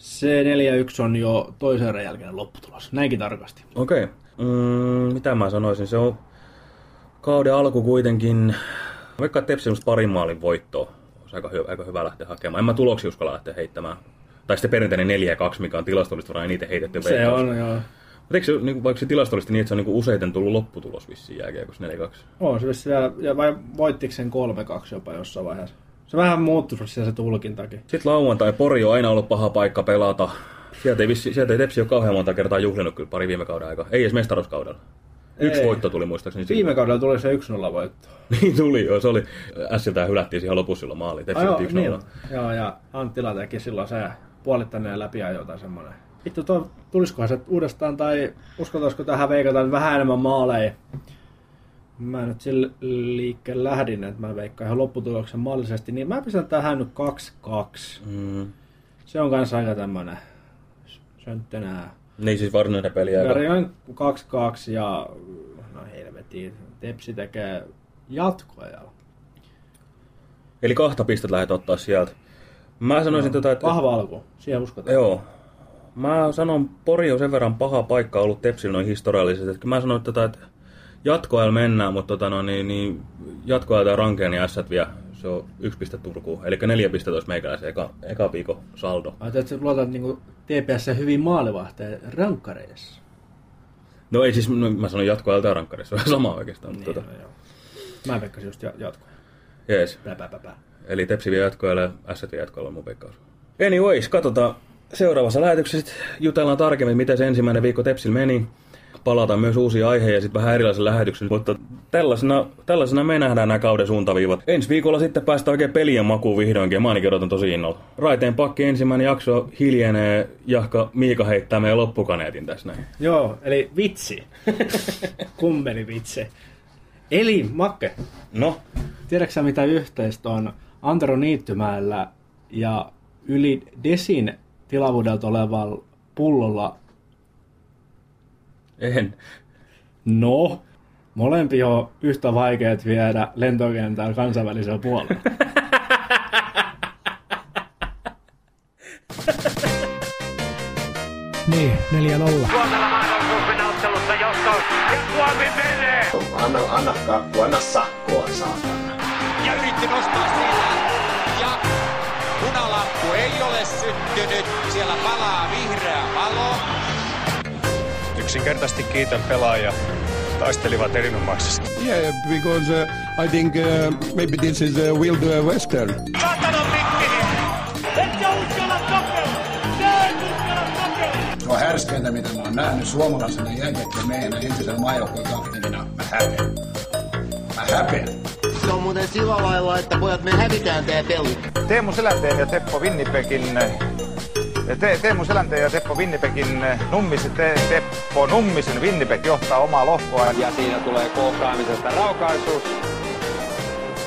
[SPEAKER 17] se 4-1 on jo toisen erän jälkeen lopputulos. Näinkin tarkasti.
[SPEAKER 16] Okei. Okay. Mm, mitä mä sanoisin? Se on kauden alku kuitenkin... Vaikka Tepsi semmoista parin maalin voittoa. Olisi aika hyvä, aika hyvä lähteä hakemaan. En mä tuloksi uskalla lähteä heittämään. Tai sitten perinteinen 4 ja 2, mikä on tilastollisesti varmaan eniten heitetty
[SPEAKER 17] Se on, joo.
[SPEAKER 16] Mutta eikö se, niin, vaikka se tilastollisesti niin, että se on niin useiten tullut lopputulos vissiin jääkiekossa 4-2?
[SPEAKER 17] On se vissiin, ja, ja vai voittiko sen 3-2 jopa jossain vaiheessa? Se vähän muuttui siellä se tulkintakin.
[SPEAKER 16] Sitten lauantai Pori on aina ollut paha paikka pelata. Sieltä ei, vissi, sieltä ei Tepsi ole kauhean monta kertaa juhlinut kyllä pari viime kauden aikaa. Ei edes mestaruuskaudella. Yksi
[SPEAKER 17] Ei.
[SPEAKER 16] voitto tuli muistaakseni.
[SPEAKER 17] Viime kaudella tuli se 1-0 voitto.
[SPEAKER 16] niin tuli, joo. Se oli Ässiltä hylättiin siihen lopussa silloin maaliin. Tepsi
[SPEAKER 17] Ai joo,
[SPEAKER 16] voitti 1-0.
[SPEAKER 17] niin. Joo, ja Anttila teki silloin se puolittaneen läpi jotain semmoinen. Vittu, tulisikohan se uudestaan tai uskotaisiko tähän veikata vähän enemmän maaleja? Mä nyt sillä liikkeen lähdin, että mä veikkaan ihan lopputuloksen maalisesti, niin mä pistän tähän nyt 2-2.
[SPEAKER 16] Mm.
[SPEAKER 17] Se on kanssa aika tämmönen sönttönää.
[SPEAKER 16] Niin siis varsinainen peli aika.
[SPEAKER 17] Karjan 2-2 ja no helvetin, Tepsi tekee jatkoajalla.
[SPEAKER 16] Eli kahta pistettä lähdet ottaa sieltä. Mä sanoisin
[SPEAKER 17] No,
[SPEAKER 16] tota, että...
[SPEAKER 17] Vahva alku, siihen uskotaan.
[SPEAKER 16] Joo. Mä sanon, Pori on sen verran paha paikka ollut Tepsillä noin historiallisesti. Että mä sanoin, että, tota, että jatkoajalla mennään, mutta tota, no, niin, niin, jatkoajalta rankeen niin ässät vielä. Se on yksi piste Turkuun. Eli neljä pistettä olisi meikäläisen eka, eka viikon saldo.
[SPEAKER 17] Ajattelet, että luotat niin TPS hyvin maalivahteja rankkareissa.
[SPEAKER 16] No ei siis, no, mä sanon jatkoajalta ja rankkarissa. Se on sama oikeastaan. Mutta, tota,
[SPEAKER 17] Joo. Mä veikkasin just ja- jatkoja.
[SPEAKER 16] jees.
[SPEAKER 17] Pä, pä, pä, pä.
[SPEAKER 16] Eli Tepsi vie jatkoajalle ja ässät vie jatkoajalle mun veikkaus. Anyways, katsotaan seuraavassa lähetyksessä. Jutellaan tarkemmin, miten se ensimmäinen viikko Tepsillä meni. Palataan myös uusia aiheita ja sitten vähän erilaisen lähetyksen. Mutta tällaisena, tällaisena me nähdään nämä kauden suuntaviivat. Ensi viikolla sitten päästään oikein pelien makuun vihdoinkin ja mä ainakin odotan tosi innolla. Raiteen pakki ensimmäinen jakso hiljenee, jahka Miika heittää meidän loppukaneetin tässä näin.
[SPEAKER 17] Joo, eli vitsi. Kummeli vitsi. Eli Makke,
[SPEAKER 16] No,
[SPEAKER 17] tiedätkö sä mitä yhteistä on Antero Niittymäellä ja yli Desin tilavuudelta olevalla pullolla?
[SPEAKER 16] En.
[SPEAKER 17] No, molempi on yhtä vaikeat viedä lentokentällä kansainvälisellä puolella.
[SPEAKER 1] Niin, 4-0.
[SPEAKER 2] Tuotella mahdollisuus mennä ottelussa johtoon
[SPEAKER 15] Ja Suomi menee!
[SPEAKER 3] Anna, anna kakku, anna sakkoa, saatana.
[SPEAKER 4] Ja yritti nostaa sillä. Ja punalamppu ei ole syttynyt. Siellä palaa vihreä valo.
[SPEAKER 5] Yksinkertaisesti kiitän pelaajia. Taistelivat erinomaisesti.
[SPEAKER 6] Yeah, because uh, I think uh, maybe this is a Wild uh, Western.
[SPEAKER 13] Uskalla!
[SPEAKER 7] Se on härskeintä, mitä mä oon nähnyt suomalaisena jääkiekkomeijänä entisen maajoukkojen kapteenina. Mä häpeän. Mä häpeän.
[SPEAKER 8] Se on muuten sillä lailla, että pojat me hävitään tää peli.
[SPEAKER 9] Teemu Selänteen ja Teppo Winnipegin te, Teemu Selänteen ja Teppo Winnipegin Nummisen, te, Teppo Nummisen Winnipeg johtaa omaa lohkoa.
[SPEAKER 10] Ja siinä tulee kohtaamisesta raukaisuus.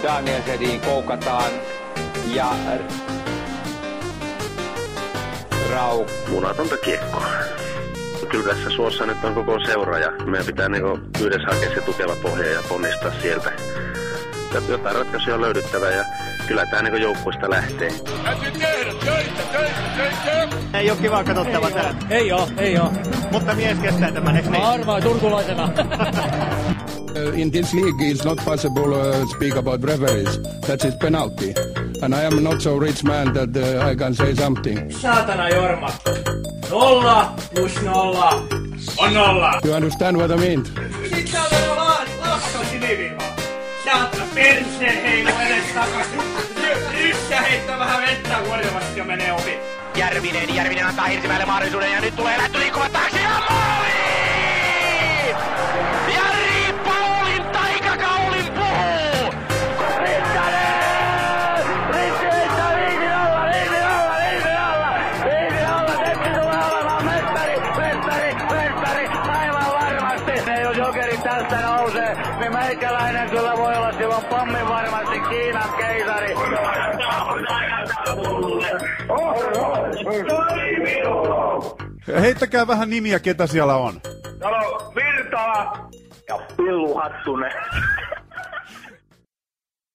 [SPEAKER 10] Daniel Sedin koukataan ja Rauk.
[SPEAKER 11] Munatonta kiekkoa. Kyllä tässä suossa nyt on koko seura ja meidän pitää niinku yhdessä hakea se tukeva pohja ja ponnistaa sieltä. Jotain ratkaisuja on löydyttävä ja kyllä tämä niinku joukkuista lähtee.
[SPEAKER 13] Täytyy tehdä töitä, töitä, töitä!
[SPEAKER 12] Ei oo kivaa katsottava tää.
[SPEAKER 1] Ei oo, ei oo.
[SPEAKER 12] Mutta mies kestää tämän, eikö niin?
[SPEAKER 1] Mä arvaan turkulaisena.
[SPEAKER 6] In this league, it's not possible uh, speak about referees. That is penalty. And I am not so rich man that uh, I can say something.
[SPEAKER 13] Saatana Jorma. Nolla plus nolla on nolla.
[SPEAKER 6] You understand what I mean?
[SPEAKER 13] Sit saatana vaan lakko siniviivaa. Perseen heilu edes takaisin. Yssä heittää vähän vettä huolivasti ja menee ohi.
[SPEAKER 2] Järvinen, Järvinen antaa Hirsimäelle mahdollisuuden ja nyt tulee lähtö liikkuva taakse ja maali! Ja Riippa Oulin taikakaulin puhuu! Rintanen! Riitti heittää viisi alla, viisi alla, viisi alla! Viisi alla, Tepsi tulee olemaan mestari, mestari, mestari! Aivan varmasti! Ne jos jokerit tästä nousee, niin meikäläinen kyllä voi olla silloin pommin varmasti Kiinan keisari.
[SPEAKER 14] Heittäkää vähän nimiä, ketä siellä on.
[SPEAKER 15] Täällä on Virtala ja Pillu Hattunen.